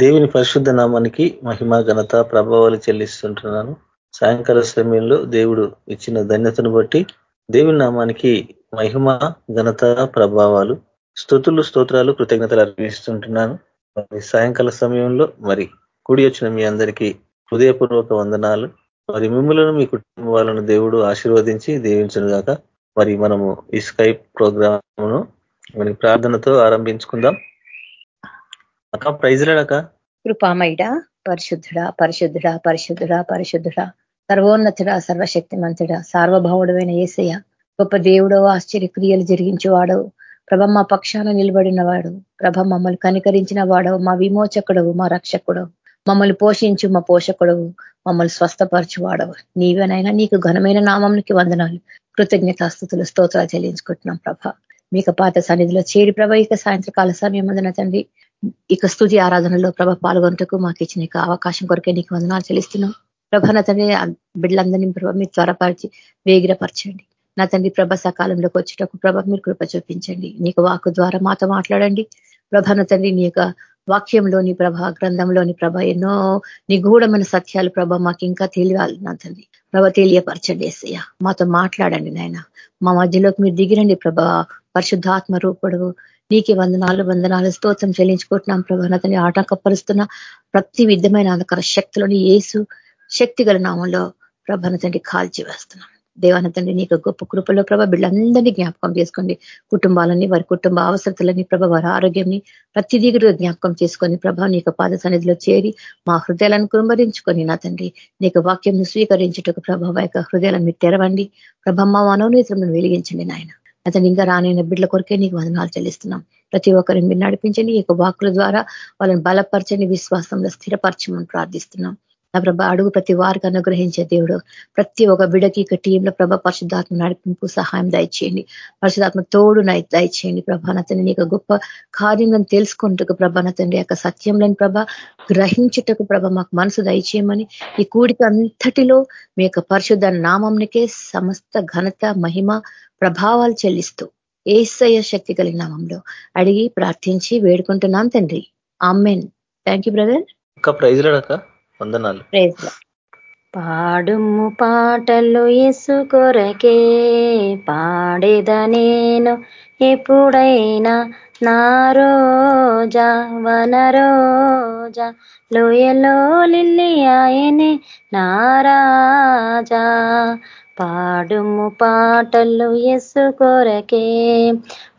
దేవుని పరిశుద్ధ నామానికి మహిమ ఘనత ప్రభావాలు చెల్లిస్తుంటున్నాను. సాయంకాల సమయంలో దేవుడు ఇచ్చిన ధన్యతను బట్టి దేవుని నామానికి మహిమ ఘనత ప్రభావాలు స్థుతులు స్తోత్రాలు కృతజ్ఞతలు అర్పిస్తుంటున్నాను. మరి సాయంకాల సమయంలో మరి కూడి వచ్చిన మీ అందరికీ హృదయపూర్వక వందనాలు. మరి మిమ్మలను మీ కుటుంబ వాళ్ళను దేవుడు ఆశీర్వదించి దీవించను గాక. మరి మనము ఈ స్కైప్ ప్రోగ్రామ్ను మరి ప్రార్థనతో ఆరంభించుకుందాం. అక్క ప్రైజ్లాడక కృపామైడ పరిశుద్ధుడా పరిశుద్ధుడా పరిశుద్ధుడా పరిశుద్ధుడా సర్వోన్నతుడా సర్వశక్తిమంతుడా సార్వభౌముడమైన ఏసయ్య గొప్ప దేవుడో ఆశ్చర్య క్రియలు జరిగించేవాడవు ప్రభ మా పక్షాన నిలబడిన వాడు ప్రభ మమ్మల్ని కనికరించిన వాడవు మా విమోచకుడవు మా రక్షకుడవు మమ్మల్ని పోషించు మా పోషకుడవు మమ్మల్ని స్వస్థపరచువాడవు. నీవేనైనా నీకు ఘనమైన నామంకి వందనాలు కృతజ్ఞతాస్థుతులు స్తోత్రాలు చెల్లించుకుంటున్నాం ప్రభ. మీకు పాత సన్నిధిలో చేరి ప్రభ ఇక సాయంత్రకాల సమయం తండ్రి ఇక స్థుతి ఆరాధనలో ప్రభ పాల్గొనటకు మాకు ఇచ్చిన అవకాశం కొరకే నీకు వందనాలు చెల్లిస్తున్నాం. ప్రభ నా తండ్రి బిడ్డలందరినీ ప్రభ మీరు త్వరపరిచి వేగిరపరచండి. నా తండ్రి ప్రభ సకాలంలోకి వచ్చేటకు ప్రభ మీరు కృప చూపించండి. నీకు వాకు ద్వారా మాతో మాట్లాడండి. ప్రభ నా తండ్రి నీ యొక్క వాక్యంలోని ప్రభ గ్రంథంలోని ప్రభ ఎన్నో నిగూఢమైన సత్యాలు ప్రభ మాకు ఇంకా తెలియాలి నా తండ్రి. ప్రభ తెలియపరచండి ఏసయ్య. మాతో మాట్లాడండి నాయన. మా మధ్యలోకి మీరు దిగిరండి ప్రభ. పరిశుద్ధాత్మ రూపుడు నీకే వందనాలు వందనాలు. స్తోత్రం చెల్లించుకుంటున్నాం ప్రభా. అతని ఆటంకపరుస్తున్న ప్రతి విధమైన అంధకార శక్తులను ఏసు శక్తి గల నామంలో ప్రభాన తండ్రి కాల్చి వేస్తున్నాం. దేవాన తండ్రి నీకు గొప్ప కృపలో ప్రభ బిడ్డలందరినీ జ్ఞాపకం చేసుకోండి. కుటుంబాలని వారి కుటుంబ అవసరతలని ప్రభ వారి ఆరోగ్యంని ప్రతి దిగురు జ్ఞాపకం చేసుకొని ప్రభ నీకు పాద సన్నిధిలో చేరి మా హృదయాలను కురుమరించుకొని నా తండ్రి నీకు వాక్యం స్వీకరించుటకు ప్రభావ యొక్క హృదయాలను మీరు తెరవండి. ప్రభ మా మనోనేత్రమును వెలిగించండి నాయన. అతను ఇంకా రానైన బిడ్డల కొరకే నీకు వందనాలు చెల్లిస్తున్నాం. ప్రతి ఒక్కరిని మీరు నడిపించండి. ఈ వాకుల ద్వారా వాళ్ళని బలపరచని విశ్వాసంలో స్థిరపరచమని ప్రార్థిస్తున్నాం. నా ప్రభ అడుగు ప్రతి వారికి అనుగ్రహించే దేవుడు. ప్రతి ఒక్క బిడకి ఇక టీంలో ప్రభ పరిశుద్ధాత్మ నడిపింపు సహాయం దయచేయండి. పరిశుధాత్మ తోడు దయచేయండి ప్రభానతని నీకు గొప్ప కార్యం తెలుసుకుంటకు ప్రభానతండి యొక్క సత్యంలోని ప్రభ గ్రహించుటకు ప్రభ మాకు మనసు దయచేయమని ఈ కూడిక అంతటిలో మీ యొక్క పరిశుద్ధ నామంనికే సమస్త ఘనత మహిమ ప్రభావాలు చెల్లిస్తూ ఏసయ శక్తి కలిగిన నామంలో అడిగి ప్రార్థించి వేడుకుంటున్నాం తండ్రి. ఆమెన్. థ్యాంక్ యూ బ్రదర్ వందనాలు. పాడుము పాటలు ఎసు కొరకే పాడేద నేను ఎప్పుడైనా నా రోజా వనరోజా లోయలో లిల్లి ఆయనే నారాజా పాడుము పాటలు ఎస్సు కొరకే.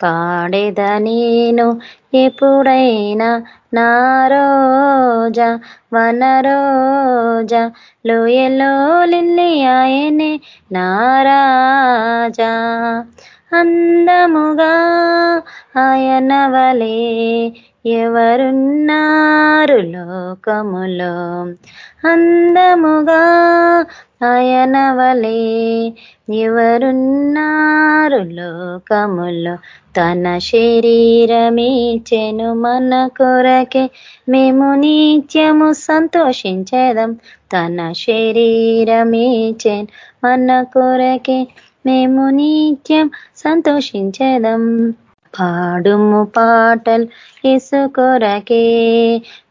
పాడేద నేను ఎప్పుడైనా నారోజ వనరోజ లోయలో లిల్లి ఆయనే నారాజా అందముగా ఆయన వలే ఎవరున్నారు లోకములో? అందముగా ఆయన వలే ఎవరున్నారు లోకములో? తన శరీరమీచెను మన కొరకే. మేము నిత్యము సంతోషించేదం. తన శరీరమీచెను మన కొరకే. మేము నిత్యం సంతోషించేదం. పాడుము పాటలు ఇసుకొరకే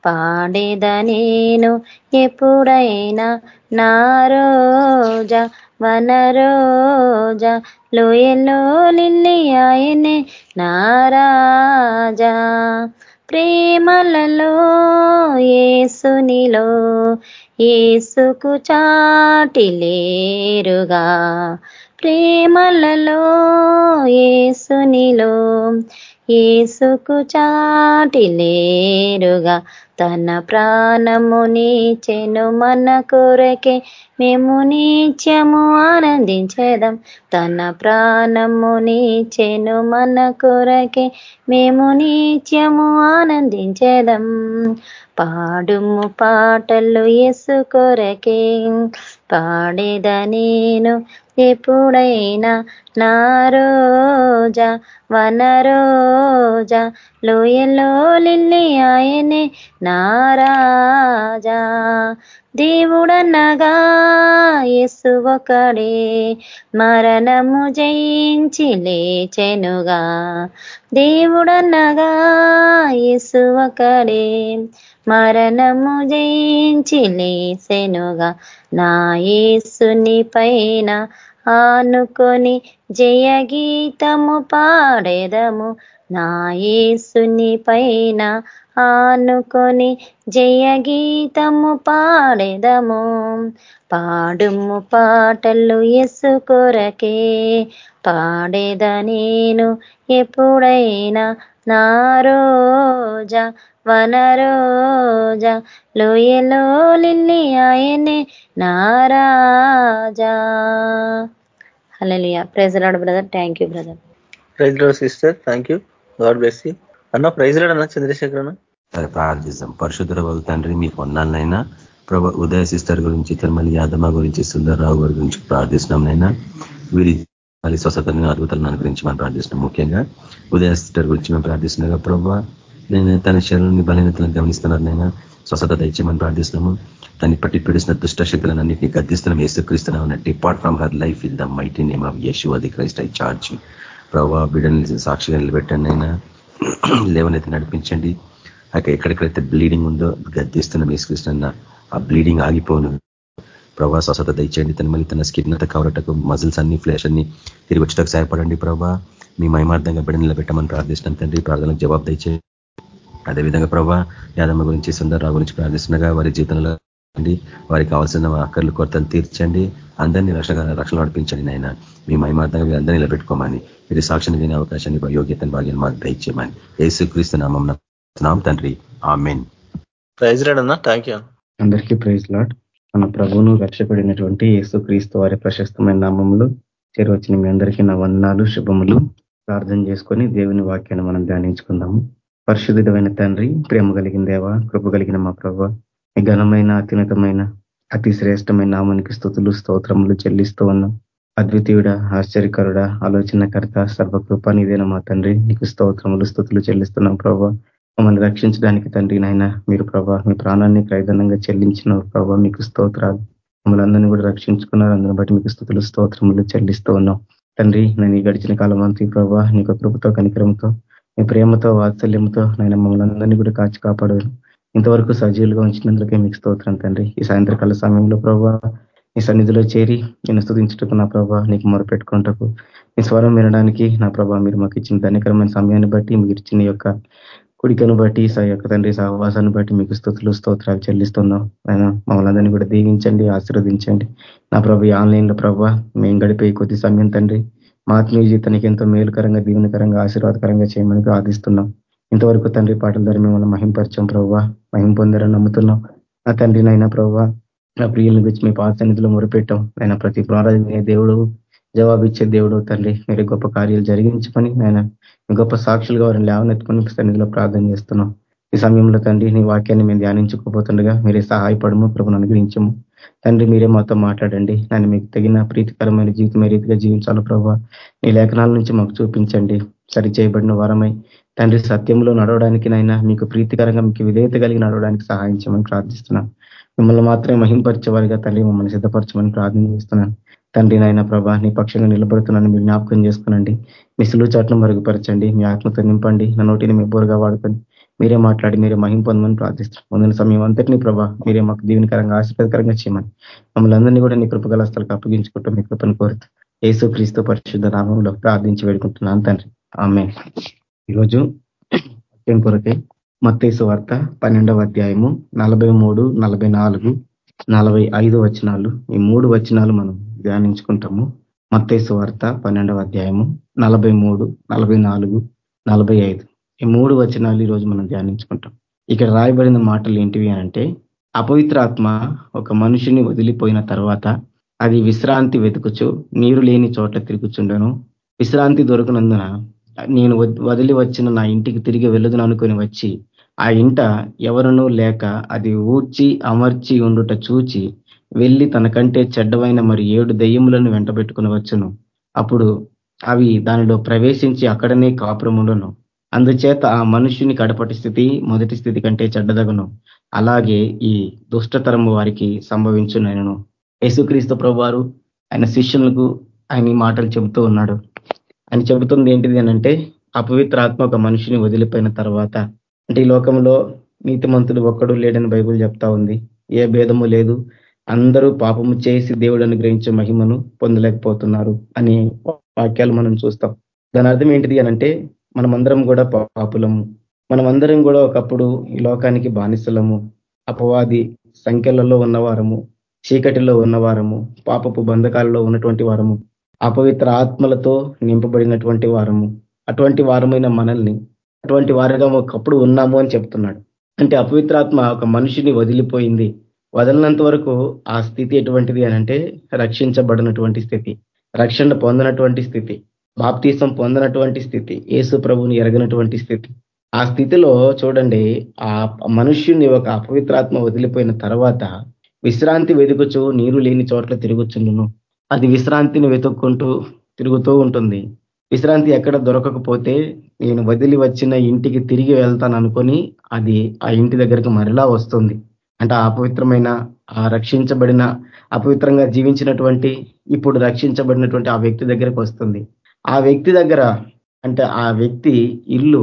పాడేద నేను ఎప్పుడైనా నా రోజా వనరోజా లోయలో లిల్లి ఆయనే నారాజా ప్రేమలలో ఏసునిలో ఏసుకు చాటి లేరుగా ప్రేమలలో ఏసునిలో ఏసుకు చాటి లేరుగా. తన ప్రాణము నీచెను మన కొరకే మేము నీత్యము ఆనందించేదం. తన ప్రాణము నీచెను మన కొరకే మేము నీత్యము ఆనందించేదం. పాడుము పాటలు ఎసు కొరకే పాడేద నేను ఎప్పుడైనా నా రోజా వనరోజా లోయలో లిల్లి ఆయనే నారాజా దేవుడన్నగా ఎస్సు ఒకడే మరణము జయించి లేచెనుగా. దేవుడన్నగా ఎస్సు ఒకడే మరణము జయించి లేచెనుగా. నా యేసుని పైన ఆనుకొని జయ గీతము పాడేదము. నాయసుని పైన ఆనుకొని జయగీతము పాడెదము. పాడుము పాటలు ఎసు కొరకే. పాడేద నేను ఎప్పుడైనా నా రోజా వనరోజా లోయలో లిల్లి ఆయనే నారాజా హలలియా praise Lord brother. Thank you brother. Praise sister. Thank you God bless అన్న ప్రైజ్ అన్న చంద్రశేఖర్ అన్న. సరే ప్రార్థిస్తాం పరిశుద్ధ బాబు తండ్రి మీ పొన్నాలనైనా ప్రభ ఉదయ సిస్టర్ గురించి తిరుమల యాదమ్మ గురించి సుందర్రావు గారి గురించి ప్రార్థిస్తున్నాంనైనా వీరి మళ్ళీ స్వస్థతను అద్భుతాలను అనుగ్రహించి మనం ప్రార్థిస్తున్నాం. ముఖ్యంగా ఉదయ సిస్టర్ గురించి మేము ప్రార్థిస్తున్నాగా ప్రభా. నేను తన శరీరాన్ని బలహీనతలను గమనిస్తున్నారు నైనా స్వస్థత దయచేయమని ప్రార్థిస్తున్నాము. దాన్ని పట్టి పిడిసిన దుష్ట శక్తులను అన్నింటినీ గద్దిస్తున్నాం. ఏసుక్రీస్తున్నాం depart from her life in the mighty name of Yesu అది క్రైస్ట్ ఐ చార్జ్ ప్రభావ బిడ్డని సాక్షిగా నిలబెట్టండి అయినా లేవనైతే నడిపించండి. అక్కడ ఎక్కడెక్కడైతే బ్లీడింగ్ ఉందో గద్దిస్తున్నాం ఏసుకృష్ణ ఆ బ్లీడింగ్ ఆగిపోను. ప్రభా స్వస్థత దయచేయండి. తన మళ్ళీ తన స్కిన్ అంతా కవరటకు మజిల్స్ అన్ని ఫ్లాష్ అన్ని తిరిగి వచ్చేటకు సహాయపడండి ప్రభా. మీ మహిమార్థంగా బిడ్డ నిలబెట్టమని ప్రార్థిస్తున్నాం తండ్రి. ప్రార్థనకు జవాబు దయచేయండి. అదేవిధంగా ప్రభా యాదమ్మ గురించి సుందరరావు గురించి ప్రార్థిస్తుండగా వారి జీవితంలో వారికి కావాల్సిన అక్కర్లు కొరతలు తీర్చండి. అందరినీ రక్షణ రక్షణ నడిపించండి నాయన. మీ మహిమార్థంగా మీరు అందరినీ నిలబెట్టుకోమని మీరు సాక్షిని వినే అవకాశాన్ని యోగ్యతను భాగ్యం మాకు దయచేయమని. యేసుక్రీస్తు నామం తండ్రి. ఆమెన్. ప్రైజ్ రాడన్నా థ్యాంక్ యూ అందరికీ ప్రైజ్ లాడ్. మన ప్రభువును రక్షపడినటువంటి యేసుక్రీస్తు వారి ప్రశస్తమైన నామంలో చేరవచ్చిన మీ అందరికీ నా వందనాలు శుభములు. ప్రార్థన చేసుకొని దేవుని వాక్యాన్ని మనం ధ్యానించుకుందాము. పరిశుద్ధమైన తండ్రి ప్రేమ కలిగిన దేవ కృప కలిగిన మా ప్రభ మీ ఘనమైన అత్యున్నతమైన అతి శ్రేష్టమైన నామానికి స్థుతులు స్తోత్రములు చెల్లిస్తూ ఉన్నాం. అద్వితీయుడ ఆశ్చర్యకరుడ ఆలోచనకర్త సర్వకృప నీదేన మా తండ్రి నీకు స్తోత్రములు స్థుతులు చెల్లిస్తున్నాం ప్రభావ మమ్మల్ని రక్షించడానికి తండ్రి నాయన మీరు ప్రభా మీ ప్రాణాన్ని క్రైదనంగా చెల్లించిన ప్రభావ మీకు స్తోత్రాలు. మమ్మల్ని అందరినీ కూడా రక్షించుకున్నారు అందరిని బట్టి మీకు స్థుతులు స్తోత్రములు చెల్లిస్తూ ఉన్నాం. తండ్రి నేను ఈ గడిచిన కాలం అంతా ప్రభా నీకు కృపతో కనికరంతో మీ ప్రేమతో వాత్సల్యంతో నేను మమ్మల్ని అందరినీ కూడా కాచి కాపాడాను ఇంతవరకు సజీవులుగా ఉంచినందుకే మీకు స్తోత్రం తండ్రి. ఈ సాయంత్రకాల సమయంలో ప్రభావ నీ సన్నిధిలో చేరి నేను స్థుతించటకు నా ప్రభావ నీకు మొరపెట్టుకుంటకు నీ స్వరం వినడానికి నా ప్రభావ మీరు మాకు ఇచ్చిన ధన్యకరమైన సమయాన్ని బట్టి మీరు ఇచ్చిన యొక్క కుడికను బట్టి యొక్క తండ్రి సహవాసాన్ని బట్టి మీకు స్థుతులు స్తోత్రాలు చెల్లిస్తున్నాం. ఆయన మమ్మల్ని కూడా దీవించండి ఆశీర్వదించండి. నా ప్రభు ఆన్లైన్లో ప్రభావ మేము గడిపే కొద్ది సమయం తండ్రి. మా ఆత్మీయ జీవితానికి ఎంతో మేలుకరంగా దీవెనకరంగా ఆశీర్వాదకరంగా చేయమని ప్రార్థిస్తున్నాం. ఇంతవరకు తండ్రి పాటల ద్వారా మిమ్మల్ని మహింపరచం ప్రభావ మహిం పొందరని నమ్ముతున్నాం. నా తండ్రినైనా ప్రభావ నా ప్రియులను గురించి మీ పాత సన్నిధిలో మొరపెట్టాం. ఆయన ప్రతి ప్రారంభ దేవుడు జవాబిచ్చే దేవుడు తండ్రి. మీరు గొప్ప కార్యాలు జరిగించమని ఆయన గొప్ప సాక్షులుగా వారిని లేవనెత్తుకొని సన్నిధిలో ప్రార్థన చేస్తున్నాం. ఈ సమయంలో తండ్రి నీ వాక్యాన్ని మేము ధ్యానించుకోబోతుండగా మీరే సహాయపడము ప్రభుని అనుగ్రహించము. తండ్రి మీరే మాతో మాట్లాడండి. నన్ను మీకు తగిన ప్రీతికరమైన జీవితం ఏ రీతిగా జీవించాలో ప్రభావ నీ లేఖనాల నుంచి మాకు చూపించండి. సరి చేయబడిన వారమై తండ్రి సత్యంలో నడవడానికి నైనా మీకు ప్రీతికరంగా మీకు విధేయత కలిగి నడవడానికి సహాయించమని ప్రార్థిస్తున్నాను. మిమ్మల్ని మాత్రమే మహింపరిచేవారిగా తల్లి మమ్మల్ని సిద్ధపరచమని ప్రార్థన చేస్తున్నాను తండ్రి నాయన ప్రభా నీ పక్షంగా నిలబడుతున్నాను మీరు జ్ఞాపకం చేసుకునండి. మీ సులువు చాట్ను మరుగుపరచండి మీ ఆత్మతో నింపండి నా నోటిని మీ బోరుగా వాడుకొని మీరే మాట్లాడి మీరే మహిం పొందమని ప్రార్థిస్తాం ముందున్న సమయం అంతటినీ ప్రభా మీరే మాకు దీవెనకరంగా ఆశీర్వాదకరంగా చేయమని మమ్మల్ని అందరినీ కూడా నీ కృపగల స్థలకు అప్పగించుకుంటూ మీ కృపను కోరుతూ ఏసు క్రీస్తు పరిశుద్ధ నామంలో ప్రార్థించి వేడుకుంటున్నాను తండ్రి. ఆమె ఈరోజు కొరకే మత్తేసు వార్త పన్నెండవ అధ్యాయము నలభై మూడు నలభై నాలుగు నలభై ఐదు వచనాలు. ఈ మూడు వచనాలు మనం ధ్యానించుకుంటాము. మత్తేసు వార్త పన్నెండవ అధ్యాయము నలభై మూడు నలభై నాలుగు నలభై ఐదు. ఈ మూడు వచనాలు ఈరోజు మనం ధ్యానించుకుంటాం. ఇక్కడ రాయబడిన మాటలు ఏంటివి అంటే అపవిత్రాత్మ ఒక మనిషిని వదిలిపోయిన తర్వాత అది విశ్రాంతి వెతుకుచు నీరు లేని చోట్ల తిరుగుచుండను. విశ్రాంతి దొరకనందున నేను వదిలి వచ్చిన నా ఇంటికి తిరిగి వెళ్ళదును అనుకుని వచ్చి ఆ ఇంట ఎవరునూ లేక అది ఊడ్చి అమర్చి ఉండుట చూచి వెళ్ళి తనకంటే చెడ్డవైన మరి ఏడు దయ్యములను వెంటబెట్టుకుని వచ్చును. అప్పుడు అవి దానిలో ప్రవేశించి అక్కడనే కాపురములను అందుచేత ఆ మనుషుని కడపటి స్థితి మొదటి స్థితి కంటే చెడ్డదగను. అలాగే ఈ దుష్టతరము వారికి సంభవించు నేను యేసుక్రీస్తు ప్రభు వారు ఆయన శిష్యులకు ఆయన మాటలు చెబుతూ ఉన్నాడు. అని చెబుతుంది ఏంటిది అనంటే అపవిత్ర ఆత్మ ఒక మనిషిని వదిలిపోయిన తర్వాత. అంటే ఈ లోకంలో నీతిమంతుడు ఒక్కడు లేడని బైబుల్ చెప్తా ఉంది. ఏ భేదము లేదు. అందరూ పాపము చేసి దేవుడు అనుగ్రహించే మహిమను పొందలేకపోతున్నారు అనే వాక్యాలు మనం చూస్తాం. దాని అర్థం ఏంటిది అనంటే మనమందరం కూడా పాపులము. మనమందరం కూడా ఒకప్పుడు ఈ లోకానికి బానిసలము. అపవాది సంఖ్యలలో ఉన్నవారము చీకటిలో ఉన్నవారము పాపపు బంధకాలలో ఉన్నటువంటి వారము. అపవిత్ర ఆత్మలతో నింపబడినటువంటి వారము. అటువంటి వారమైన మనల్ని అటువంటి వారుగా ఒకప్పుడు ఉన్నాము అని చెప్తున్నాడు. అంటే అపవిత్రాత్మ ఒక మనిషిని వదిలిపోయింది. వదలినంత వరకు ఆ స్థితి ఎటువంటిది అనంటే రక్షించబడినటువంటి స్థితి రక్షణ పొందినటువంటి స్థితి బాప్తీసం పొందినటువంటి స్థితి ఏసు ప్రభుని ఎరగినటువంటి స్థితి. ఆ స్థితిలో చూడండి ఆ మనుష్యుని ఒక అపవిత్రాత్మ వదిలిపోయిన తర్వాత విశ్రాంతి వెతుకుచు నీరు లేని చోట్ల తిరుగుచుండును. అది విశ్రాంతిని వెతుక్కుంటూ తిరుగుతూ ఉంటుంది. విశ్రాంతి ఎక్కడ దొరకకపోతే నేను వదిలి వచ్చిన ఇంటికి తిరిగి వెళ్తాను అనుకొని అది ఆ ఇంటి దగ్గరకు మరలా వస్తుంది. అంటే ఆ అపవిత్రమైన ఆ రక్షించబడిన అపవిత్రంగా జీవించినటువంటి ఇప్పుడు రక్షించబడినటువంటి ఆ వ్యక్తి దగ్గరకు వస్తుంది. ఆ వ్యక్తి దగ్గర అంటే ఆ వ్యక్తి ఇల్లు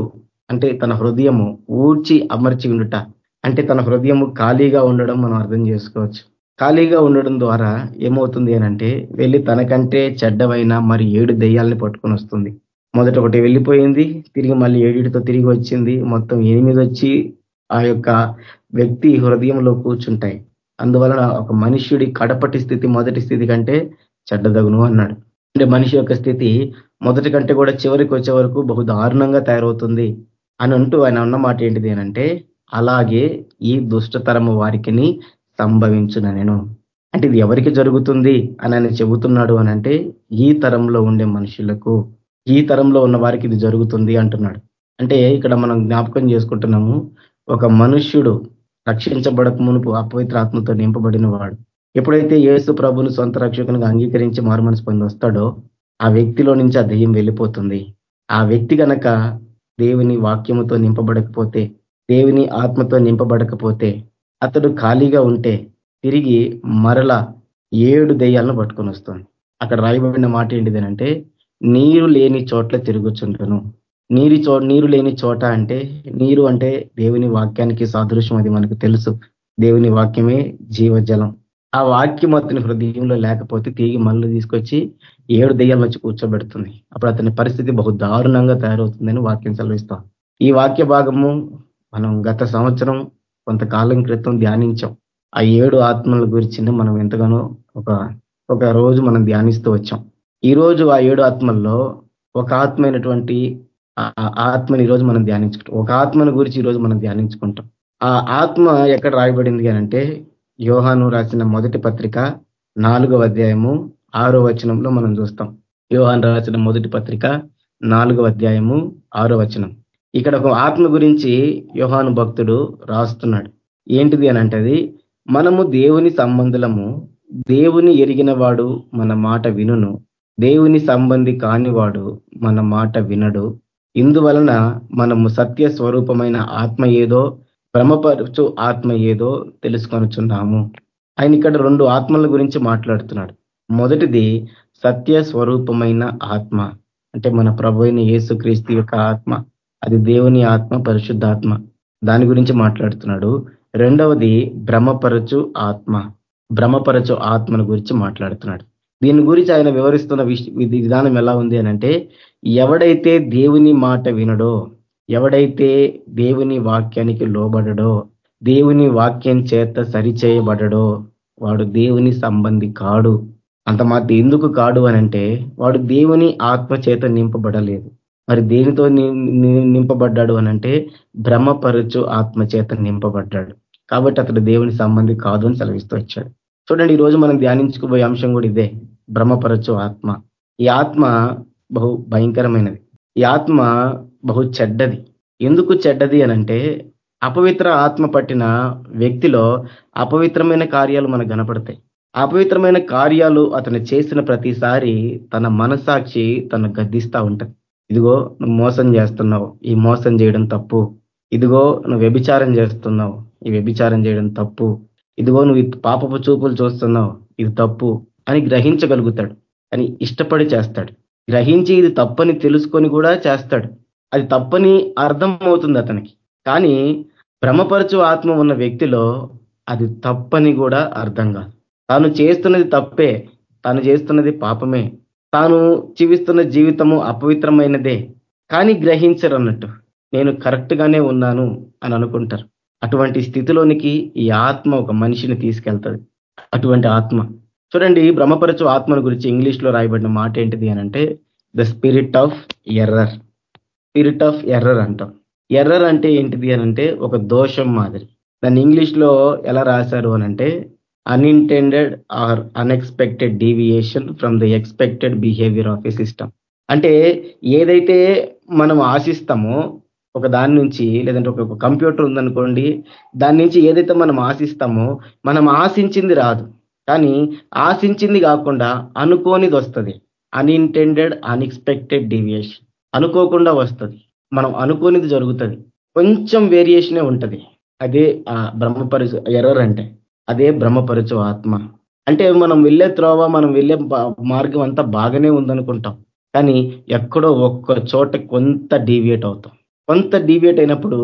అంటే తన హృదయము ఊడ్చి అమర్చి ఉండుట అంటే తన హృదయము ఖాళీగా ఉండడం మనం అర్థం చేసుకోవచ్చు. ఖాళీగా ఉండడం ద్వారా ఏమవుతుంది అనంటే వెళ్ళి తనకంటే చెడ్డమైన మరి ఏడు దెయ్యాలని పట్టుకొని వస్తుంది. మొదట ఒకటి వెళ్ళిపోయింది తిరిగి మళ్ళీ ఏడిటితో తిరిగి వచ్చింది. మొత్తం ఎనిమిది వచ్చి ఆ యొక్క వ్యక్తి హృదయంలో కూర్చుంటాయి. అందువలన ఒక మనుష్యుడి కడపటి స్థితి మొదటి స్థితి కంటే చెడ్డదగును అన్నాడు. అంటే మనిషి యొక్క స్థితి మొదటి కంటే కూడా చివరికి వచ్చే వరకు బహు దారుణంగా తయారవుతుంది అని అంటూ ఆయన అన్న మాట ఏంటిది ఏనంటే అలాగే ఈ దుష్టతరము వారికి సంభవించున నేను. అంటే ఇది ఎవరికి జరుగుతుంది అని ఆయన చెబుతున్నాడు అని అంటే ఈ తరంలో ఉండే మనుషులకు ఈ తరంలో ఉన్న వారికి ఇది జరుగుతుంది అంటున్నాడు. అంటే ఇక్కడ మనం జ్ఞాపకం చేసుకుంటున్నాము ఒక మనుష్యుడు రక్షించబడక మునుపు అపవిత్ర ఆత్మతో నింపబడిన వాడు ఎప్పుడైతే ఏసు ప్రభును సొంత రక్షకునిగా అంగీకరించి మారుమనసు పొంది వస్తాడో ఆ వ్యక్తిలో నుంచి ఆ దెయ్యం వెళ్ళిపోతుంది. ఆ వ్యక్తి గనక దేవుని వాక్యముతో నింపబడకపోతే దేవుని ఆత్మతో నింపబడకపోతే అతడు ఖాళీగా ఉంటే తిరిగి మరల ఏడు దెయ్యాలను పట్టుకొని వస్తుంది. అక్కడ రాయబడిన మాట ఏంటిది అంటే నీరు లేని చోట్ల తిరుగుచుంటను నీరు చో నీరు లేని చోట అంటే నీరు అంటే దేవుని వాక్యానికి సాదృశ్యం అది మనకు తెలుసు. దేవుని వాక్యమే జీవజలం. ఆ వాక్యం అతని హృదయంలో లేకపోతే తిరిగి మళ్ళీ తీసుకొచ్చి ఏడు దెయ్యాల వచ్చి కూర్చోబెడుతుంది. అప్పుడు అతని పరిస్థితి బహు దారుణంగా తయారవుతుందని వాక్యం సెలవిస్తాం ఈ వాక్య భాగము మనం గత సంవత్సరం కొంతకాలం క్రితం ధ్యానించాం. ఆ ఏడు ఆత్మల గురించి మనం ఎంతగానో ఒక ఒక రోజు మనం ధ్యానిస్తూ వచ్చాం. ఈ రోజు ఆ ఏడు ఆత్మల్లో ఒక ఆత్మైనటువంటి ఆత్మని ఈరోజు మనం ధ్యానించుకుంటాం. ఒక ఆత్మని గురించి ఈరోజు మనం ధ్యానించుకుంటాం. ఆ ఆత్మ ఎక్కడ రాయబడింది అంటే యోహాను రాసిన మొదటి పత్రిక నాలుగవ అధ్యాయము ఆరో వచనంలో మనం చూస్తాం. యోహాను రాసిన మొదటి పత్రిక నాలుగవ అధ్యాయము ఆరో వచనం. ఇక్కడ ఒక ఆత్మ గురించి యోహాను భక్తుడు రాస్తున్నాడు. ఏంటిది అని అంటది మనము దేవుని సంబంధులము దేవుని ఎరిగిన వాడు మన మాట వినును దేవుని సంబంధి కానివాడు మన మాట వినడు. ఇందువలన మనము సత్య స్వరూపమైన ఆత్మ ఏదో భ్రమపరచు ఆత్మ ఏదో తెలుసుకొనుచున్నాము. ఆయన ఇక్కడ రెండు ఆత్మల గురించి మాట్లాడుతున్నాడు. మొదటిది సత్య స్వరూపమైన ఆత్మ అంటే మన ప్రభు అయిన యేసుక్రీస్తు యొక్క ఆత్మ. అది దేవుని ఆత్మ పరిశుద్ధాత్మ. దాని గురించి మాట్లాడుతున్నాడు. రెండవది భ్రమపరచు ఆత్మ. భ్రమపరచు ఆత్మను గురించి మాట్లాడుతున్నాడు. దీని గురించి ఆయన వివరిస్తున్న విధానం ఎలా ఉంది అనంటే ఎవడైతే దేవుని మాట వినడో ఎవడైతే దేవుని వాక్యానికి లోబడడో దేవుని వాక్యం చేత సరిచేయబడడో వాడు దేవుని సంబంధి కాడు. అంత మాట ఎందుకు కాడు అనంటే వాడు దేవుని ఆత్మ చేత నింపబడలేదు. మరి దేనితో నింపబడ్డాడు అనంటే భ్రమపరచు ఆత్మ చేత నింపబడ్డాడు. కాబట్టి అతడు దేవుని సంబంధి కాదు అని సెలవిస్తూ వచ్చాడు. చూడండి ఈ రోజు మనం ధ్యానించుకోబోయే అంశం కూడా ఇదే భ్రమపరచు ఆత్మ. ఈ ఆత్మ బహు భయంకరమైనది. ఈ ఆత్మ బహు చెడ్డది. ఎందుకు చెడ్డది అనంటే అపవిత్ర ఆత్మ పట్టిన వ్యక్తిలో అపవిత్రమైన కార్యాలు మనకు కనపడతాయి. అపవిత్రమైన కార్యాలు అతను చేసిన ప్రతిసారి తన మనసాక్షి తను గద్దిస్తూ ఉంటది. ఇదిగో నువ్వు మోసం చేస్తున్నావు. ఈ మోసం చేయడం తప్పు. ఇదిగో నువ్వు వ్యభిచారం చేస్తున్నావు. ఈ వ్యభిచారం చేయడం తప్పు. ఇదిగో నువ్వు పాపపు చూపులు చూస్తున్నావు. ఇది తప్పు అని గ్రహించగలుగుతాడు. అని ఇష్టపడి చేస్తాడు. గ్రహించి ఇది తప్పని తెలుసుకొని కూడా చేస్తాడు. అది తప్పని అర్థం అవుతుంది అతనికి. కానీ భ్రమపరచు ఆత్మ ఉన్న వ్యక్తిలో అది తప్పని కూడా అర్థం కాదు. తాను చేస్తున్నది తప్పే. తాను చేస్తున్నది పాపమే. తాను జీవిస్తున్న జీవితము అపవిత్రమైనదే కానీ గ్రహించరు అన్నట్టు నేను కరెక్ట్ గానే ఉన్నాను అని అనుకుంటారు. అటువంటి స్థితిలోనికి ఈ ఆత్మ ఒక మనిషిని తీసుకెళ్తుంది. అటువంటి ఆత్మ. చూడండి బ్రహ్మపరచు ఆత్మను గురించి ఇంగ్లీష్లో రాయబడిన మాట ఏంటిది అనంటే the spirit of error. Spirit of error అంటాం. ఎర్రర్ అంటే ఏంటిది అనంటే ఒక దోషం మాదిరి. దాన్ని ఇంగ్లీష్లో ఎలా రాశారు అనంటే unintended or unexpected deviation from the expected behaviour of a system అంటే ఏదైతే మనం ఆశిస్తామో ఒక దాని నుంచి లేదంటే ఒక కంప్యూటర్ ఉందనుకోండి దాని నుంచి ఏదైతే మనం ఆశిస్తామో మనం ఆశించింది రాదు. కానీ ఆశించింది కాకుండా అనుకోనిది వస్తుంది. అన్ఇంటెండెడ్ అన్ఎక్స్పెక్టెడ్ డీవియేషన్ అనుకోకుండా వస్తుంది. మనం అనుకోనిది జరుగుతుంది. కొంచెం వేరియేషనే ఉంటుంది. అదే ఆ బ్రహ్మపరచు ఎర్రర్ అంటే. అదే బ్రహ్మపరచు ఆత్మ. అంటే మనం వెళ్ళే త్రోవ మనం వెళ్ళే మార్గం అంతా బాగానే ఉందనుకుంటాం. కానీ ఎక్కడో ఒక్క చోట కొంత డీవియేట్ అవుతాం. కొంత డీవియేట్ అయినప్పుడు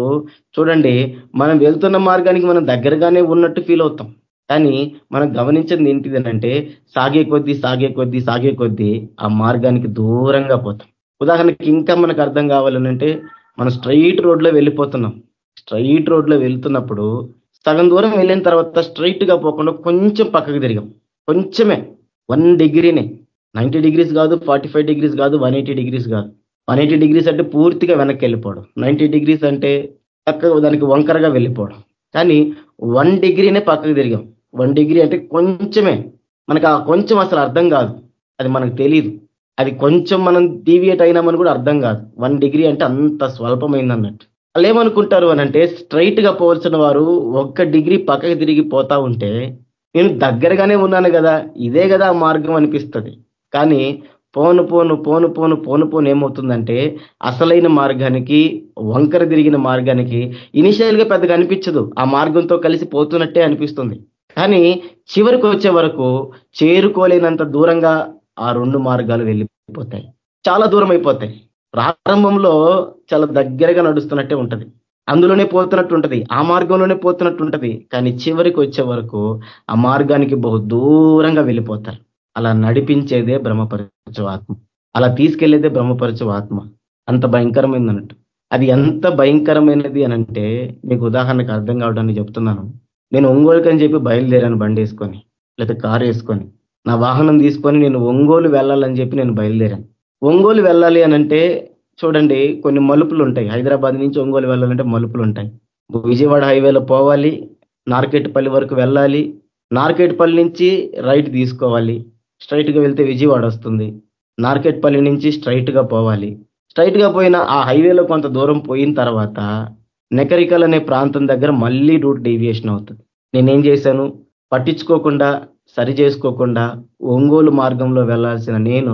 చూడండి మనం వెళ్తున్న మార్గానికి మనం దగ్గరగానే ఉన్నట్టు ఫీల్ అవుతాం. కానీ మనం గమనించింది ఏంటిదనంటే సాగే కొద్దీ సాగే కొద్దీ సాగే కొద్దీ ఆ మార్గానికి దూరంగా పోతాం. ఉదాహరణకి ఇంకా మనకు అర్థం కావాలనంటే మనం స్ట్రైట్ రోడ్లో వెళ్ళిపోతున్నాం. స్ట్రైట్ రోడ్లో వెళ్తున్నప్పుడు సగం దూరం వెళ్ళిన తర్వాత స్ట్రైట్గా పోకుండా కొంచెం పక్కకు తిరిగాం. కొంచెమే. వన్ డిగ్రీనే. నైంటీ డిగ్రీస్ కాదు ఫార్టీ డిగ్రీస్ కాదు వన్ డిగ్రీస్ కాదు. వన్ డిగ్రీస్ అంటే పూర్తిగా వెనక్కి వెళ్ళిపోవడం. నైంటీ డిగ్రీస్ అంటే చక్కగా దానికి వంకరగా వెళ్ళిపోవడం. కానీ వన్ డిగ్రీనే పక్కకు తిరిగాం. వన్ డిగ్రీ అంటే కొంచెమే. మనకు ఆ కొంచెం అసలు అర్థం కాదు. అది మనకు తెలియదు అది కొంచెం మనం డీవియేట్ అయినామని కూడా అర్థం కాదు. వన్ డిగ్రీ అంటే అంత స్వల్పమైంది అన్నట్టు వాళ్ళు ఏమనుకుంటారు అని అంటే స్ట్రైట్గా పోవలసిన వారు ఒక్క డిగ్రీ పక్కకి తిరిగి పోతా ఉంటే నేను దగ్గరగానే ఉన్నాను కదా ఇదే కదా ఆ మార్గం అనిపిస్తుంది. కానీ పోను పోను పోను పోను పోను పోను ఏమవుతుందంటే అసలైన మార్గానికి వంకర తిరిగిన మార్గానికి ఇనిషియల్గా పెద్దగా అనిపించదు. ఆ మార్గంతో కలిసి పోతున్నట్టే అనిపిస్తుంది. కానీ చివరికి వచ్చే వరకు చేరుకోలేనంత దూరంగా ఆ రెండు మార్గాలు వెళ్ళిపోతాయి. చాలా దూరం అయిపోతాయి. ప్రారంభంలో చాలా దగ్గరగా నడుస్తున్నట్టే ఉంటది. అందులోనే పోతున్నట్టు ఉంటుంది. ఆ మార్గంలోనే పోతున్నట్టు ఉంటుంది. కానీ చివరికి వచ్చే వరకు ఆ మార్గానికి బహు దూరంగా వెళ్ళిపోతారు. అలా నడిపించేదే బ్రహ్మపరచు ఆత్మ. అలా తీసుకెళ్ళేదే బ్రహ్మపరచు ఆత్మ. అంత భయంకరమైంది అన్నట్టు. అది ఎంత భయంకరమైనది అనంటే మీకు ఉదాహరణకు అర్థం కావడానికి చెప్తున్నాను. నేను ఒంగోలుకి అని చెప్పి బయలుదేరాను బండి వేసుకొని లేదా కారు వేసుకొని. నా వాహనం తీసుకొని నేను ఒంగోలు వెళ్ళాలని చెప్పి నేను బయలుదేరాను. ఒంగోలు వెళ్ళాలి అనంటే చూడండి కొన్ని మలుపులు ఉంటాయి హైదరాబాద్ నుంచి ఒంగోలు వెళ్ళాలంటే మలుపులు ఉంటాయి విజయవాడ హైవేలో పోవాలి నార్కెట్పల్లి వరకు వెళ్ళాలి. నార్కెట్పల్లి నుంచి రైట్ తీసుకోవాలి. స్ట్రైట్గా వెళ్తే విజయవాడ వస్తుంది. నార్కెట్పల్లి నుంచి స్ట్రైట్గా పోవాలి. స్ట్రైట్గా పోయిన ఆ హైవేలో కొంత దూరం పోయిన తర్వాత నెకరికల్ అనే ప్రాంతం దగ్గర మళ్ళీ రూట్ డీవియేషన్ అవుతుంది. నేనేం చేశాను? పట్టించుకోకుండా సరి చేసుకోకుండా ఒంగోలు మార్గంలో వెళ్ళాల్సిన నేను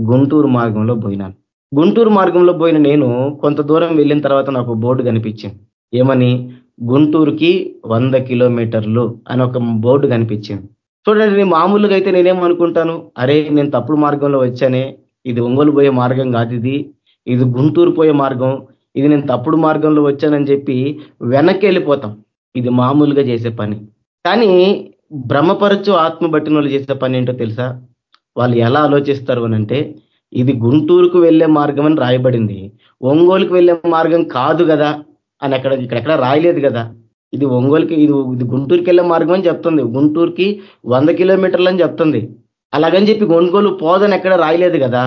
గుంటూరు మార్గంలో పోయినాను. గుంటూరు మార్గంలో పోయిన నేను కొంత దూరం వెళ్ళిన తర్వాత నాకు బోర్డు కనిపించింది. ఏమని? గుంటూరుకి వంద కిలోమీటర్లు అని ఒక బోర్డు కనిపించింది. చూడండి మామూలుగా అయితే నేనేమనుకుంటాను అరే నేను తప్పుడు మార్గంలో వచ్చానే ఇది ఒంగోలు పోయే మార్గం కాదు ఇది. ఇది గుంటూరు పోయే మార్గం. ఇది నేను తప్పుడు మార్గంలో వచ్చానని చెప్పి వెనక్కి వెళ్ళిపోతాం. ఇది మామూలుగా చేసే పని. కానీ భ్రమపరచు ఆత్మ బట్టిన వాళ్ళు చేసే పని ఏంటో తెలుసా? వాళ్ళు ఎలా ఆలోచిస్తారు అనంటే ఇది గుంటూరుకు వెళ్ళే మార్గం అని రాయబడింది. ఒంగోలుకు వెళ్ళే మార్గం కాదు కదా అని అక్కడ ఇక్కడెక్కడ రాయలేదు కదా. ఇది ఒంగోలుకి ఇది ఇది గుంటూరుకి వెళ్ళే మార్గం అని చెప్తుంది. గుంటూరుకి వంద కిలోమీటర్లు అని చెప్తుంది. అలాగని చెప్పి ఒంగోలు పోదని ఎక్కడ రాయలేదు కదా.